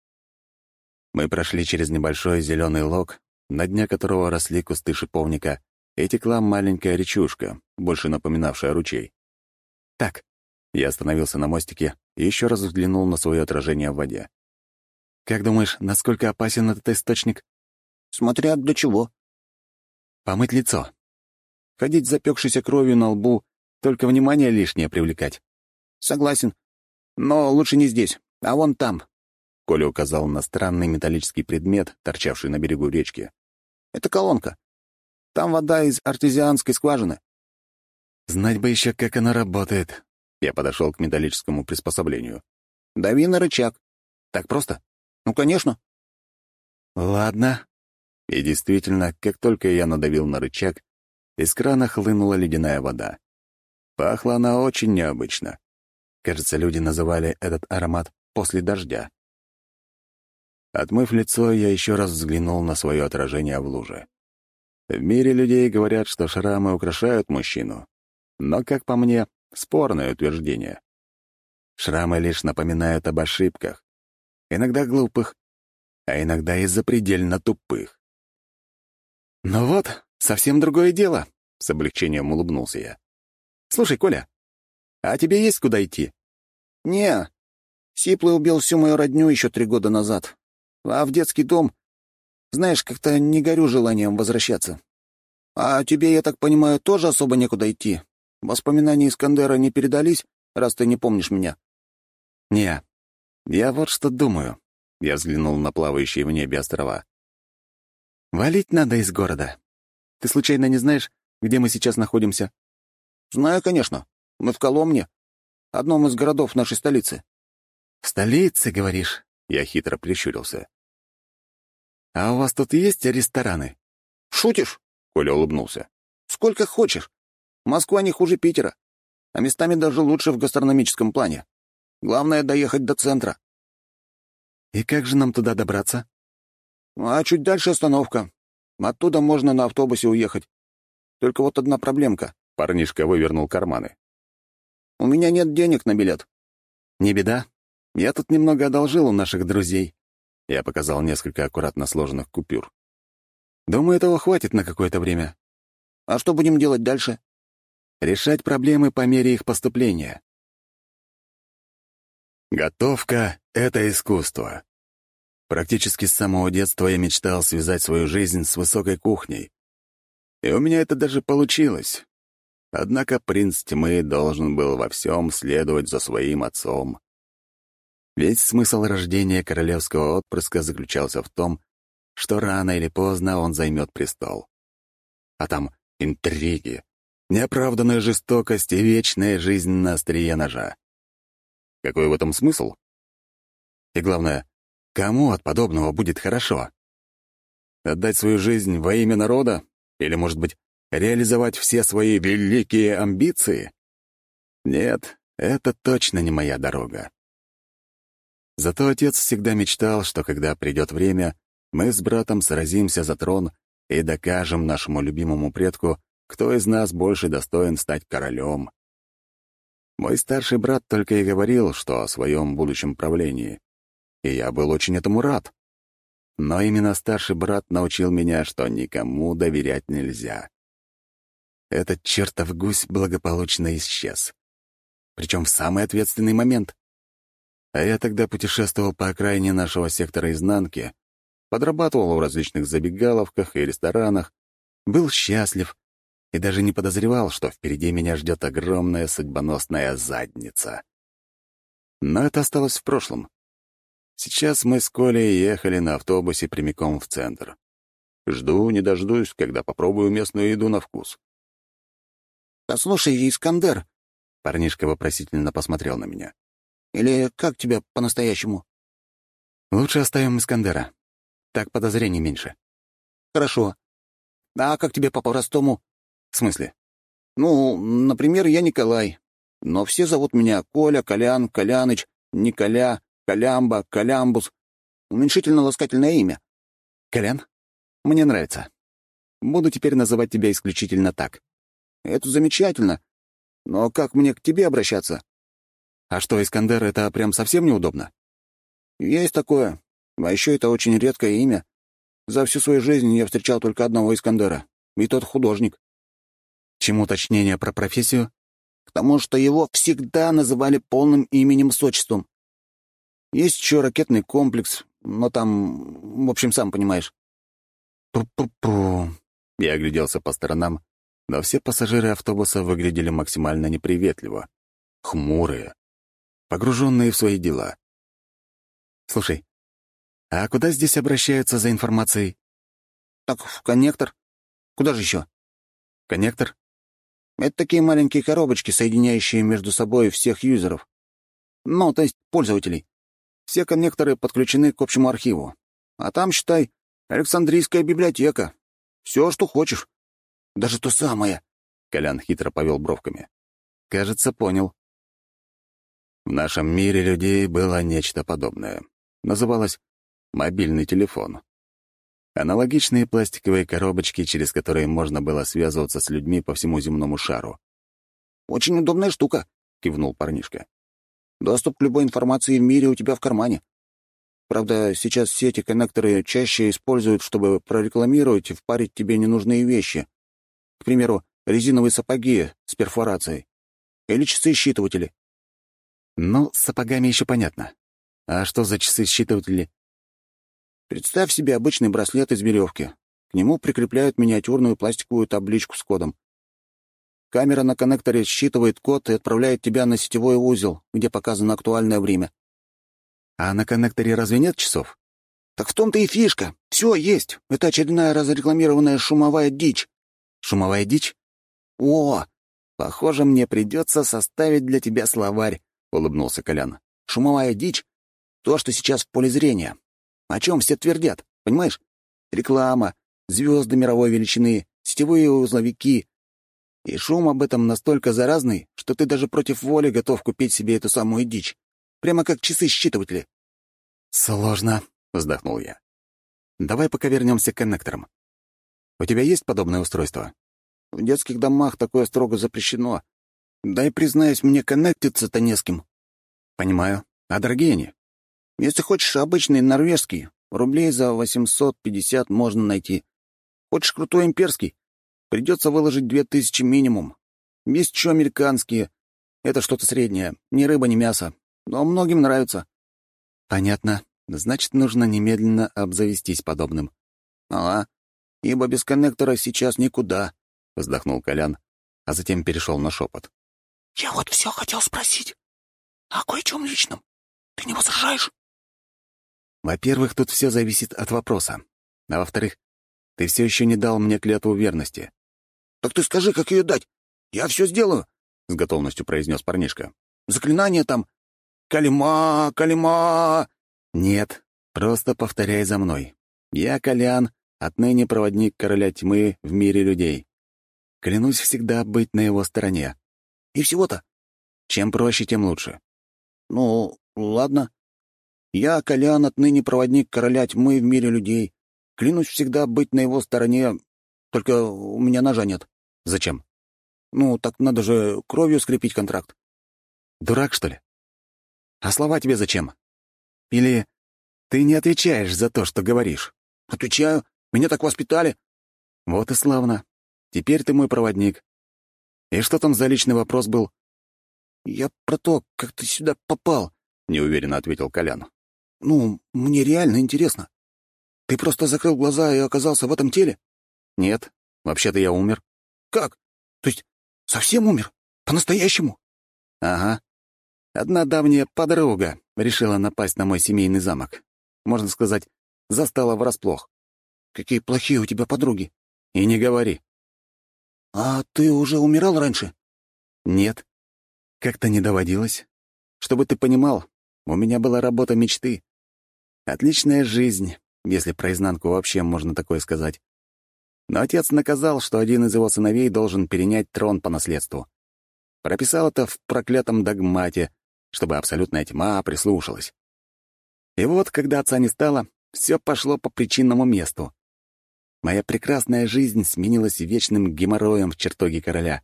Мы прошли через небольшой зеленый лог на дне которого росли кусты шиповника, и текла маленькая речушка, больше напоминавшая ручей. «Так», — я остановился на мостике и еще раз взглянул на свое отражение в воде. «Как думаешь, насколько опасен этот источник?» «Смотря для чего». «Помыть лицо. Ходить запекшейся кровью на лбу, только внимание лишнее привлекать». «Согласен. Но лучше не здесь, а вон там». Коля указал на странный металлический предмет, торчавший на берегу речки. «Это колонка. Там вода из артезианской скважины». «Знать бы еще, как она работает». Я подошел к металлическому приспособлению. «Дави на рычаг». «Так просто?» «Ну, конечно». «Ладно». И действительно, как только я надавил на рычаг, из крана хлынула ледяная вода. Пахла она очень необычно. Кажется, люди называли этот аромат «после дождя». Отмыв лицо, я еще раз взглянул на свое отражение в луже. В мире людей говорят, что шрамы украшают мужчину. Но, как по мне, спорное утверждение. Шрамы лишь напоминают об ошибках, иногда глупых, а иногда и запредельно тупых. «Ну вот, совсем другое дело», — с облегчением улыбнулся я. «Слушай, Коля, а тебе есть куда идти?» «Не, Сиплый убил всю мою родню еще три года назад. А в детский дом, знаешь, как-то не горю желанием возвращаться. А тебе, я так понимаю, тоже особо некуда идти. Воспоминания Искандера не передались, раз ты не помнишь меня?» «Не, я вот что думаю», — я взглянул на плавающие в небе острова. «Валить надо из города. Ты случайно не знаешь, где мы сейчас находимся?» «Знаю, конечно. Мы в Коломне, одном из городов нашей столицы». «В столице, говоришь?» — я хитро прищурился. «А у вас тут есть рестораны?» «Шутишь?» — Коля улыбнулся. «Сколько хочешь. Москва не хуже Питера, а местами даже лучше в гастрономическом плане. Главное — доехать до центра». «И как же нам туда добраться?» «А чуть дальше остановка. Оттуда можно на автобусе уехать. Только вот одна проблемка». Парнишка вывернул карманы. «У меня нет денег на билет». «Не беда. Я тут немного одолжил у наших друзей. Я показал несколько аккуратно сложенных купюр. Думаю, этого хватит на какое-то время. А что будем делать дальше? Решать проблемы по мере их поступления. Готовка — это искусство. Практически с самого детства я мечтал связать свою жизнь с высокой кухней. И у меня это даже получилось. Однако принц тьмы должен был во всем следовать за своим отцом. Весь смысл рождения королевского отпрыска заключался в том, что рано или поздно он займет престол. А там интриги, неоправданная жестокость и вечная жизнь на острие ножа. Какой в этом смысл? И главное, кому от подобного будет хорошо? Отдать свою жизнь во имя народа? Или, может быть, реализовать все свои великие амбиции? Нет, это точно не моя дорога. Зато отец всегда мечтал, что когда придет время, мы с братом сразимся за трон и докажем нашему любимому предку, кто из нас больше достоин стать королем. Мой старший брат только и говорил, что о своем будущем правлении, и я был очень этому рад. Но именно старший брат научил меня, что никому доверять нельзя. Этот чертов гусь благополучно исчез. Причем в самый ответственный момент. А я тогда путешествовал по окраине нашего сектора изнанки, подрабатывал в различных забегаловках и ресторанах, был счастлив и даже не подозревал, что впереди меня ждет огромная судьбоносная задница. Но это осталось в прошлом. Сейчас мы с Колей ехали на автобусе прямиком в центр. Жду, не дождусь, когда попробую местную еду на вкус. «Послушай, Искандер», — парнишка вопросительно посмотрел на меня. Или как тебя по-настоящему?» «Лучше оставим Искандера. Так подозрений меньше». «Хорошо. А как тебе по-простому?» «В смысле?» «Ну, например, я Николай. Но все зовут меня Коля, Колян, Коляныч, Николя, Колямба, Колямбус. Уменьшительно-ласкательное имя». «Колян? Мне нравится. Буду теперь называть тебя исключительно так». «Это замечательно. Но как мне к тебе обращаться?» А что, Искандер — это прям совсем неудобно? Есть такое. А еще это очень редкое имя. За всю свою жизнь я встречал только одного Искандера, и тот художник. Чем уточнение про профессию? К тому, что его всегда называли полным именем с отчеством. Есть еще ракетный комплекс, но там, в общем, сам понимаешь. Пу-пу-пу. Я огляделся по сторонам, но все пассажиры автобуса выглядели максимально неприветливо, хмурые, погруженные в свои дела. Слушай, а куда здесь обращаются за информацией? Так, в коннектор. Куда же еще? Коннектор? Это такие маленькие коробочки, соединяющие между собой всех юзеров. Ну, то есть пользователей. Все коннекторы подключены к общему архиву. А там, считай, Александрийская библиотека. Все, что хочешь. Даже то самое. Колян хитро повел бровками. Кажется, понял. В нашем мире людей было нечто подобное. Называлось «мобильный телефон». Аналогичные пластиковые коробочки, через которые можно было связываться с людьми по всему земному шару. «Очень удобная штука», — кивнул парнишка. «Доступ к любой информации в мире у тебя в кармане. Правда, сейчас все эти коннекторы чаще используют, чтобы прорекламировать и впарить тебе ненужные вещи. К примеру, резиновые сапоги с перфорацией. Или часы-считыватели. Ну, с сапогами еще понятно. А что за часы-считыватели? Представь себе обычный браслет из веревки. К нему прикрепляют миниатюрную пластиковую табличку с кодом. Камера на коннекторе считывает код и отправляет тебя на сетевой узел, где показано актуальное время. А на коннекторе разве нет часов? Так в том-то и фишка. Все есть. Это очередная разрекламированная шумовая дичь. Шумовая дичь? О, похоже, мне придется составить для тебя словарь, улыбнулся Колян. Шумовая дичь — то, что сейчас в поле зрения. О чем все твердят, понимаешь? Реклама, звезды мировой величины, сетевые узловики. И шум об этом настолько заразный, что ты даже против воли готов купить себе эту самую дичь. Прямо как часы-считыватели». «Сложно», — вздохнул я. «Давай пока вернемся к коннекторам. У тебя есть подобное устройство?» «В детских домах такое строго запрещено. Да и, признаюсь, мне коннектиться-то не с кем». «Понимаю. А дорогие они?» «Если хочешь обычный норвежский, рублей за 850 можно найти. Хочешь крутой имперский, придется выложить 2000 минимум. Есть еще американские. Это что-то среднее. Ни рыба, ни мясо но многим нравится». «Понятно. Значит, нужно немедленно обзавестись подобным». «Ага, ибо без коннектора сейчас никуда», — вздохнул Колян, а затем перешел на шепот. «Я вот все хотел спросить. О кое-чем личном. Ты не возражаешь?» «Во-первых, тут все зависит от вопроса. А во-вторых, ты все еще не дал мне клятву верности». «Так ты скажи, как ее дать. Я все сделаю», — с готовностью произнес парнишка. «Заклинание там, «Калима! Калима!» «Нет, просто повторяй за мной. Я Колян, отныне проводник короля тьмы в мире людей. Клянусь всегда быть на его стороне. И всего-то? Чем проще, тем лучше. Ну, ладно. Я, Колян, отныне проводник короля тьмы в мире людей. Клянусь всегда быть на его стороне, только у меня ножа нет. Зачем? Ну, так надо же кровью скрепить контракт. Дурак, что ли? А слова тебе зачем? Или ты не отвечаешь за то, что говоришь? Отвечаю. Меня так воспитали. Вот и славно. Теперь ты мой проводник. И что там за личный вопрос был? Я про то, как ты сюда попал, — неуверенно ответил Колян. Ну, мне реально интересно. Ты просто закрыл глаза и оказался в этом теле? Нет, вообще-то я умер. Как? То есть совсем умер? По-настоящему? Ага. Одна давняя подруга решила напасть на мой семейный замок. Можно сказать, застала врасплох. Какие плохие у тебя подруги. И не говори. А ты уже умирал раньше? Нет. Как-то не доводилось. Чтобы ты понимал, у меня была работа мечты. Отличная жизнь, если про изнанку вообще можно такое сказать. Но отец наказал, что один из его сыновей должен перенять трон по наследству. Прописал это в проклятом догмате, чтобы абсолютная тьма прислушалась. И вот, когда отца не стало, все пошло по причинному месту. Моя прекрасная жизнь сменилась вечным геморроем в чертоге короля,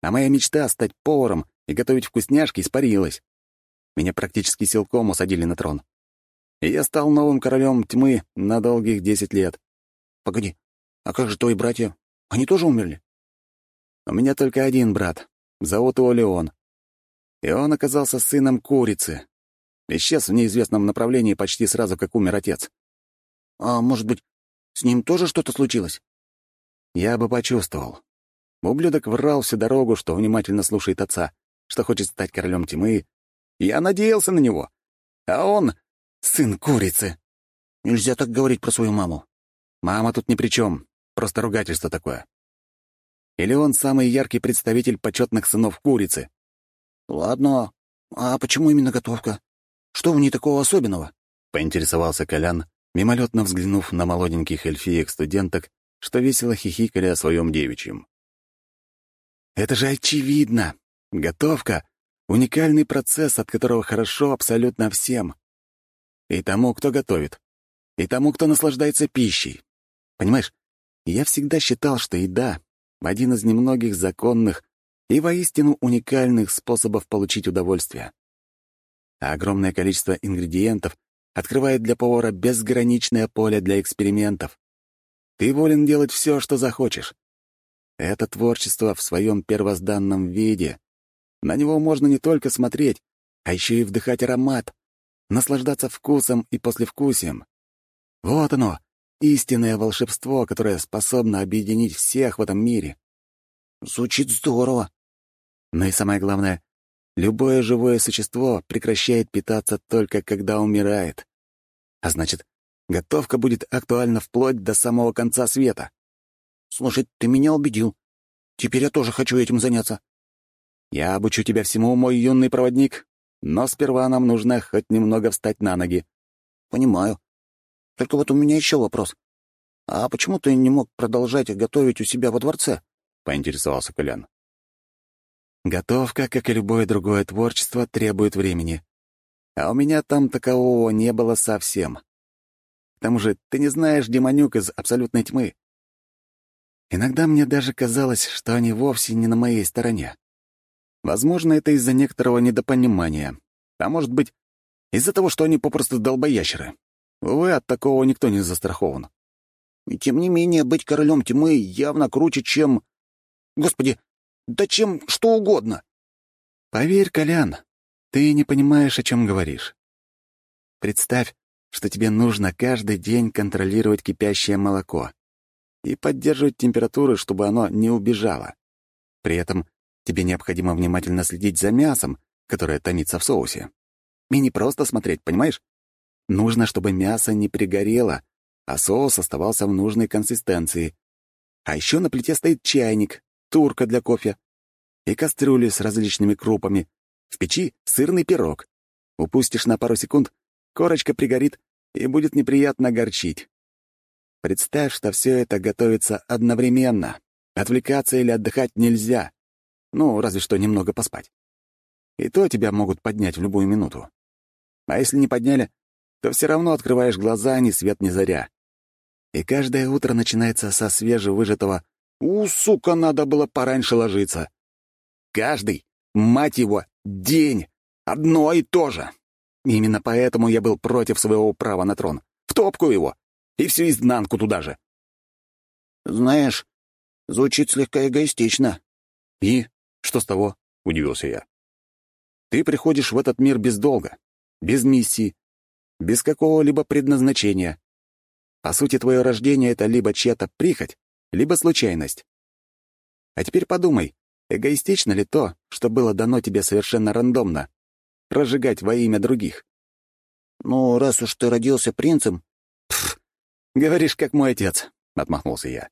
а моя мечта стать поваром и готовить вкусняшки испарилась. Меня практически силком усадили на трон. И я стал новым королем тьмы на долгих десять лет. Погоди, а как же твои братья? Они тоже умерли? У меня только один брат. Зовут его Леон. И он оказался сыном курицы. Исчез в неизвестном направлении почти сразу, как умер отец. А может быть, с ним тоже что-то случилось? Я бы почувствовал. Ублюдок врал всю дорогу, что внимательно слушает отца, что хочет стать королем тьмы. Я надеялся на него. А он — сын курицы. Нельзя так говорить про свою маму. Мама тут ни при чем, просто ругательство такое. Или он самый яркий представитель почетных сынов курицы? Ладно, а почему именно готовка? Что в ней такого особенного? Поинтересовался Колян, мимолетно взглянув на молоденьких эльфиек-студенток, что весело хихикали о своем девичьем. «Это же очевидно! Готовка — уникальный процесс, от которого хорошо абсолютно всем. И тому, кто готовит, и тому, кто наслаждается пищей. Понимаешь, я всегда считал, что еда — один из немногих законных и воистину уникальных способов получить удовольствие. А огромное количество ингредиентов открывает для повара безграничное поле для экспериментов. Ты волен делать все, что захочешь. Это творчество в своем первозданном виде. На него можно не только смотреть, а еще и вдыхать аромат, наслаждаться вкусом и послевкусием. Вот оно, истинное волшебство, которое способно объединить всех в этом мире. Звучит здорово. Но и самое главное, любое живое существо прекращает питаться только когда умирает. А значит, готовка будет актуальна вплоть до самого конца света. Слушай, ты меня убедил. Теперь я тоже хочу этим заняться. Я обучу тебя всему, мой юный проводник, но сперва нам нужно хоть немного встать на ноги. Понимаю. Только вот у меня еще вопрос. А почему ты не мог продолжать готовить у себя во дворце? Поинтересовался Колян. Готовка, как и любое другое творчество, требует времени. А у меня там такового не было совсем. К тому же ты не знаешь демонюк из абсолютной тьмы. Иногда мне даже казалось, что они вовсе не на моей стороне. Возможно, это из-за некоторого недопонимания. А может быть, из-за того, что они попросту долбоящеры. Увы, от такого никто не застрахован. И тем не менее, быть королем тьмы явно круче, чем... Господи, да чем что угодно. Поверь, Колян, ты не понимаешь, о чем говоришь. Представь, что тебе нужно каждый день контролировать кипящее молоко и поддерживать температуру, чтобы оно не убежало. При этом тебе необходимо внимательно следить за мясом, которое томится в соусе. И не просто смотреть, понимаешь? Нужно, чтобы мясо не пригорело, а соус оставался в нужной консистенции. А еще на плите стоит чайник, турка для кофе и кастрюли с различными крупами. В печи сырный пирог. Упустишь на пару секунд, корочка пригорит и будет неприятно горчить. Представь, что все это готовится одновременно. Отвлекаться или отдыхать нельзя. Ну, разве что немного поспать. И то тебя могут поднять в любую минуту. А если не подняли, то все равно открываешь глаза ни свет ни заря. И каждое утро начинается со свежевыжатого «У, сука, надо было пораньше ложиться». Каждый, мать его, день, одно и то же. Именно поэтому я был против своего права на трон. В топку его. И всю изнанку туда же. Знаешь, звучит слегка эгоистично. И что с того? — удивился я. Ты приходишь в этот мир без долга, без миссии, без какого-либо предназначения. По сути, твое рождение — это либо чья-то прихоть, либо случайность. А теперь подумай, эгоистично ли то, что было дано тебе совершенно рандомно, прожигать во имя других? Ну, раз уж ты родился принцем... Пф, говоришь, как мой отец, — отмахнулся я.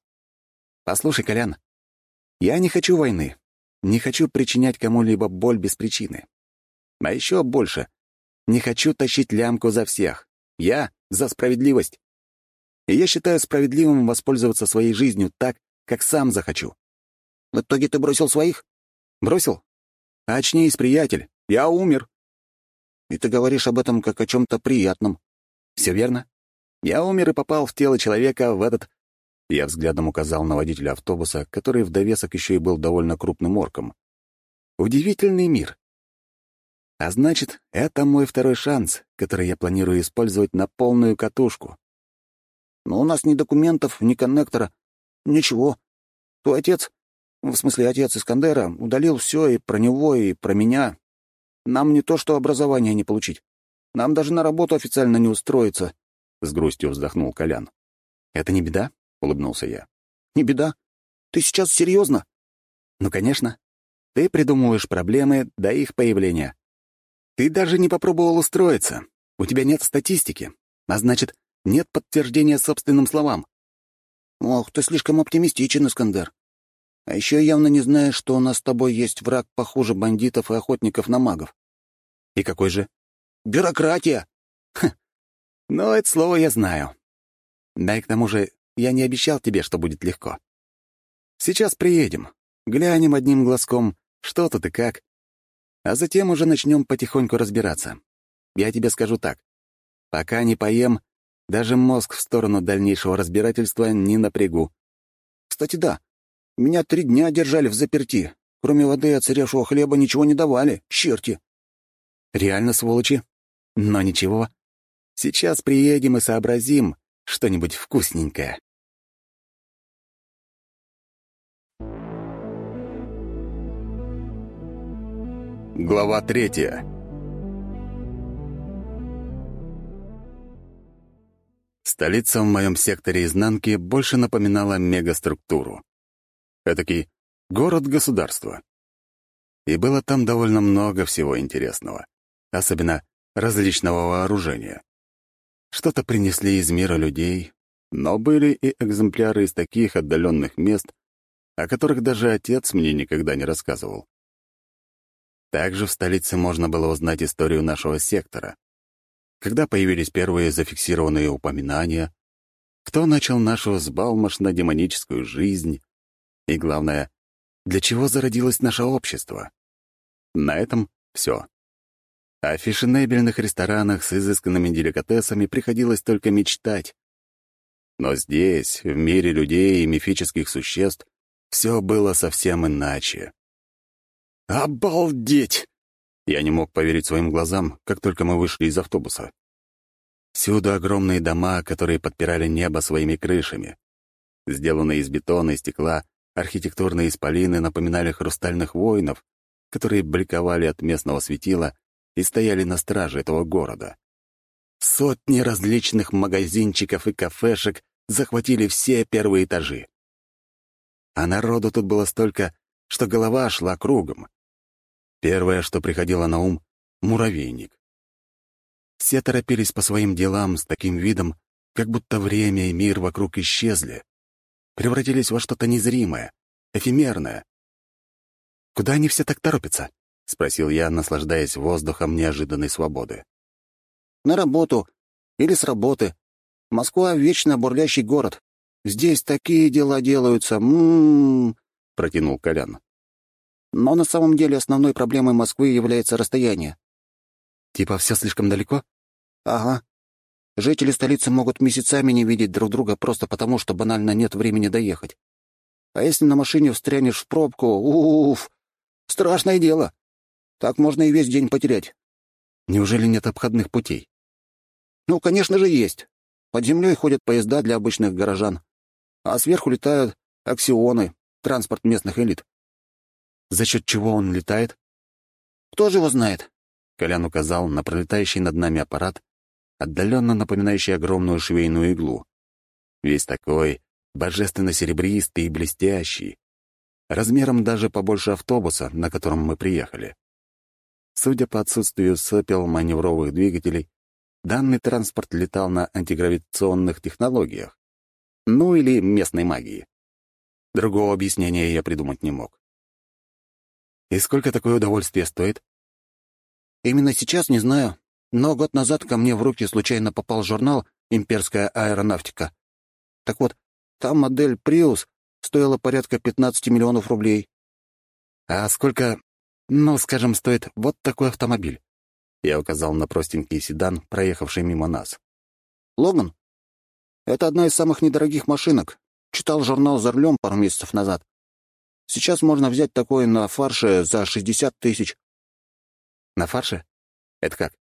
Послушай, Колян, я не хочу войны, не хочу причинять кому-либо боль без причины. А еще больше, не хочу тащить лямку за всех. Я за справедливость. И я считаю справедливым воспользоваться своей жизнью так, как сам захочу. В итоге ты бросил своих? Бросил? Очнись, приятель, я умер. И ты говоришь об этом как о чем-то приятном. Все верно. Я умер и попал в тело человека в этот... Я взглядом указал на водителя автобуса, который в довесок еще и был довольно крупным орком. Удивительный мир. А значит, это мой второй шанс, который я планирую использовать на полную катушку. Но у нас ни документов, ни коннектора, ничего. Твой отец, в смысле отец Искандера, удалил все и про него, и про меня. Нам не то что образование не получить. Нам даже на работу официально не устроиться», — с грустью вздохнул Колян. «Это не беда?» — улыбнулся я. «Не беда. Ты сейчас серьезно? «Ну, конечно. Ты придумываешь проблемы до их появления. Ты даже не попробовал устроиться. У тебя нет статистики, а значит, нет подтверждения собственным словам. Ох, ты слишком оптимистичен, Искандер. А еще явно не знаешь, что у нас с тобой есть враг похуже бандитов и охотников на магов. И какой же? Бюрократия. Хм. Но это слово я знаю. Да и к тому же я не обещал тебе, что будет легко. Сейчас приедем, глянем одним глазком, что тут и как, а затем уже начнем потихоньку разбираться. Я тебе скажу так. Пока не поем, даже мозг в сторону дальнейшего разбирательства не напрягу. Кстати, да. Меня три дня держали в заперти. Кроме воды и отсыревшего хлеба ничего не давали. Черти. Реально, сволочи. Но ничего. Сейчас приедем и сообразим что-нибудь вкусненькое. Глава третья. Столица в моем секторе изнанки больше напоминала мегаструктуру. Этакий город-государство. И было там довольно много всего интересного, особенно различного вооружения. Что-то принесли из мира людей, но были и экземпляры из таких отдаленных мест, о которых даже отец мне никогда не рассказывал. Также в столице можно было узнать историю нашего сектора. Когда появились первые зафиксированные упоминания, кто начал нашу взбалмошно-демоническую жизнь, и, главное, для чего зародилось наше общество. На этом все. О фешенебельных ресторанах с изысканными деликатесами приходилось только мечтать. Но здесь, в мире людей и мифических существ, все было совсем иначе. «Обалдеть!» Я не мог поверить своим глазам, как только мы вышли из автобуса. Всюду огромные дома, которые подпирали небо своими крышами. Сделанные из бетона и стекла, архитектурные исполины напоминали хрустальных воинов, которые бликовали от местного светила и стояли на страже этого города. Сотни различных магазинчиков и кафешек захватили все первые этажи. А народу тут было столько, что голова шла кругом. Первое, что приходило на ум — муравейник. Все торопились по своим делам с таким видом, как будто время и мир вокруг исчезли, превратились во что-то незримое, эфемерное. «Куда они все так торопятся?» — спросил я, наслаждаясь воздухом неожиданной свободы. «На работу. Или с работы. Москва — вечно бурлящий город. Здесь такие дела делаются. М-м-м», протянул Колян. Но на самом деле основной проблемой Москвы является расстояние. Типа все слишком далеко? Ага. Жители столицы могут месяцами не видеть друг друга просто потому, что банально нет времени доехать. А если на машине встрянешь в пробку, уф, страшное дело. Так можно и весь день потерять. Неужели нет обходных путей? Ну, конечно же, есть. Под землей ходят поезда для обычных горожан, а сверху летают аксионы, транспорт местных элит. За счет чего он летает? Кто же его знает? Колян указал на пролетающий над нами аппарат, отдаленно напоминающий огромную швейную иглу. Весь такой, божественно серебристый и блестящий, размером даже побольше автобуса, на котором мы приехали. Судя по отсутствию сопел маневровых двигателей, данный транспорт летал на антигравитационных технологиях. Ну или местной магии. Другого объяснения я придумать не мог. И сколько такое удовольствие стоит? Именно сейчас не знаю, но год назад ко мне в руки случайно попал журнал «Имперская аэронавтика». Так вот, там модель «Приус» стоила порядка 15 миллионов рублей. А сколько, ну, скажем, стоит вот такой автомобиль? Я указал на простенький седан, проехавший мимо нас. «Логан? Это одна из самых недорогих машинок. Читал журнал «За рулем» пару месяцев назад. Сейчас можно взять такой на фарше за 60 тысяч. На фарше? Это как?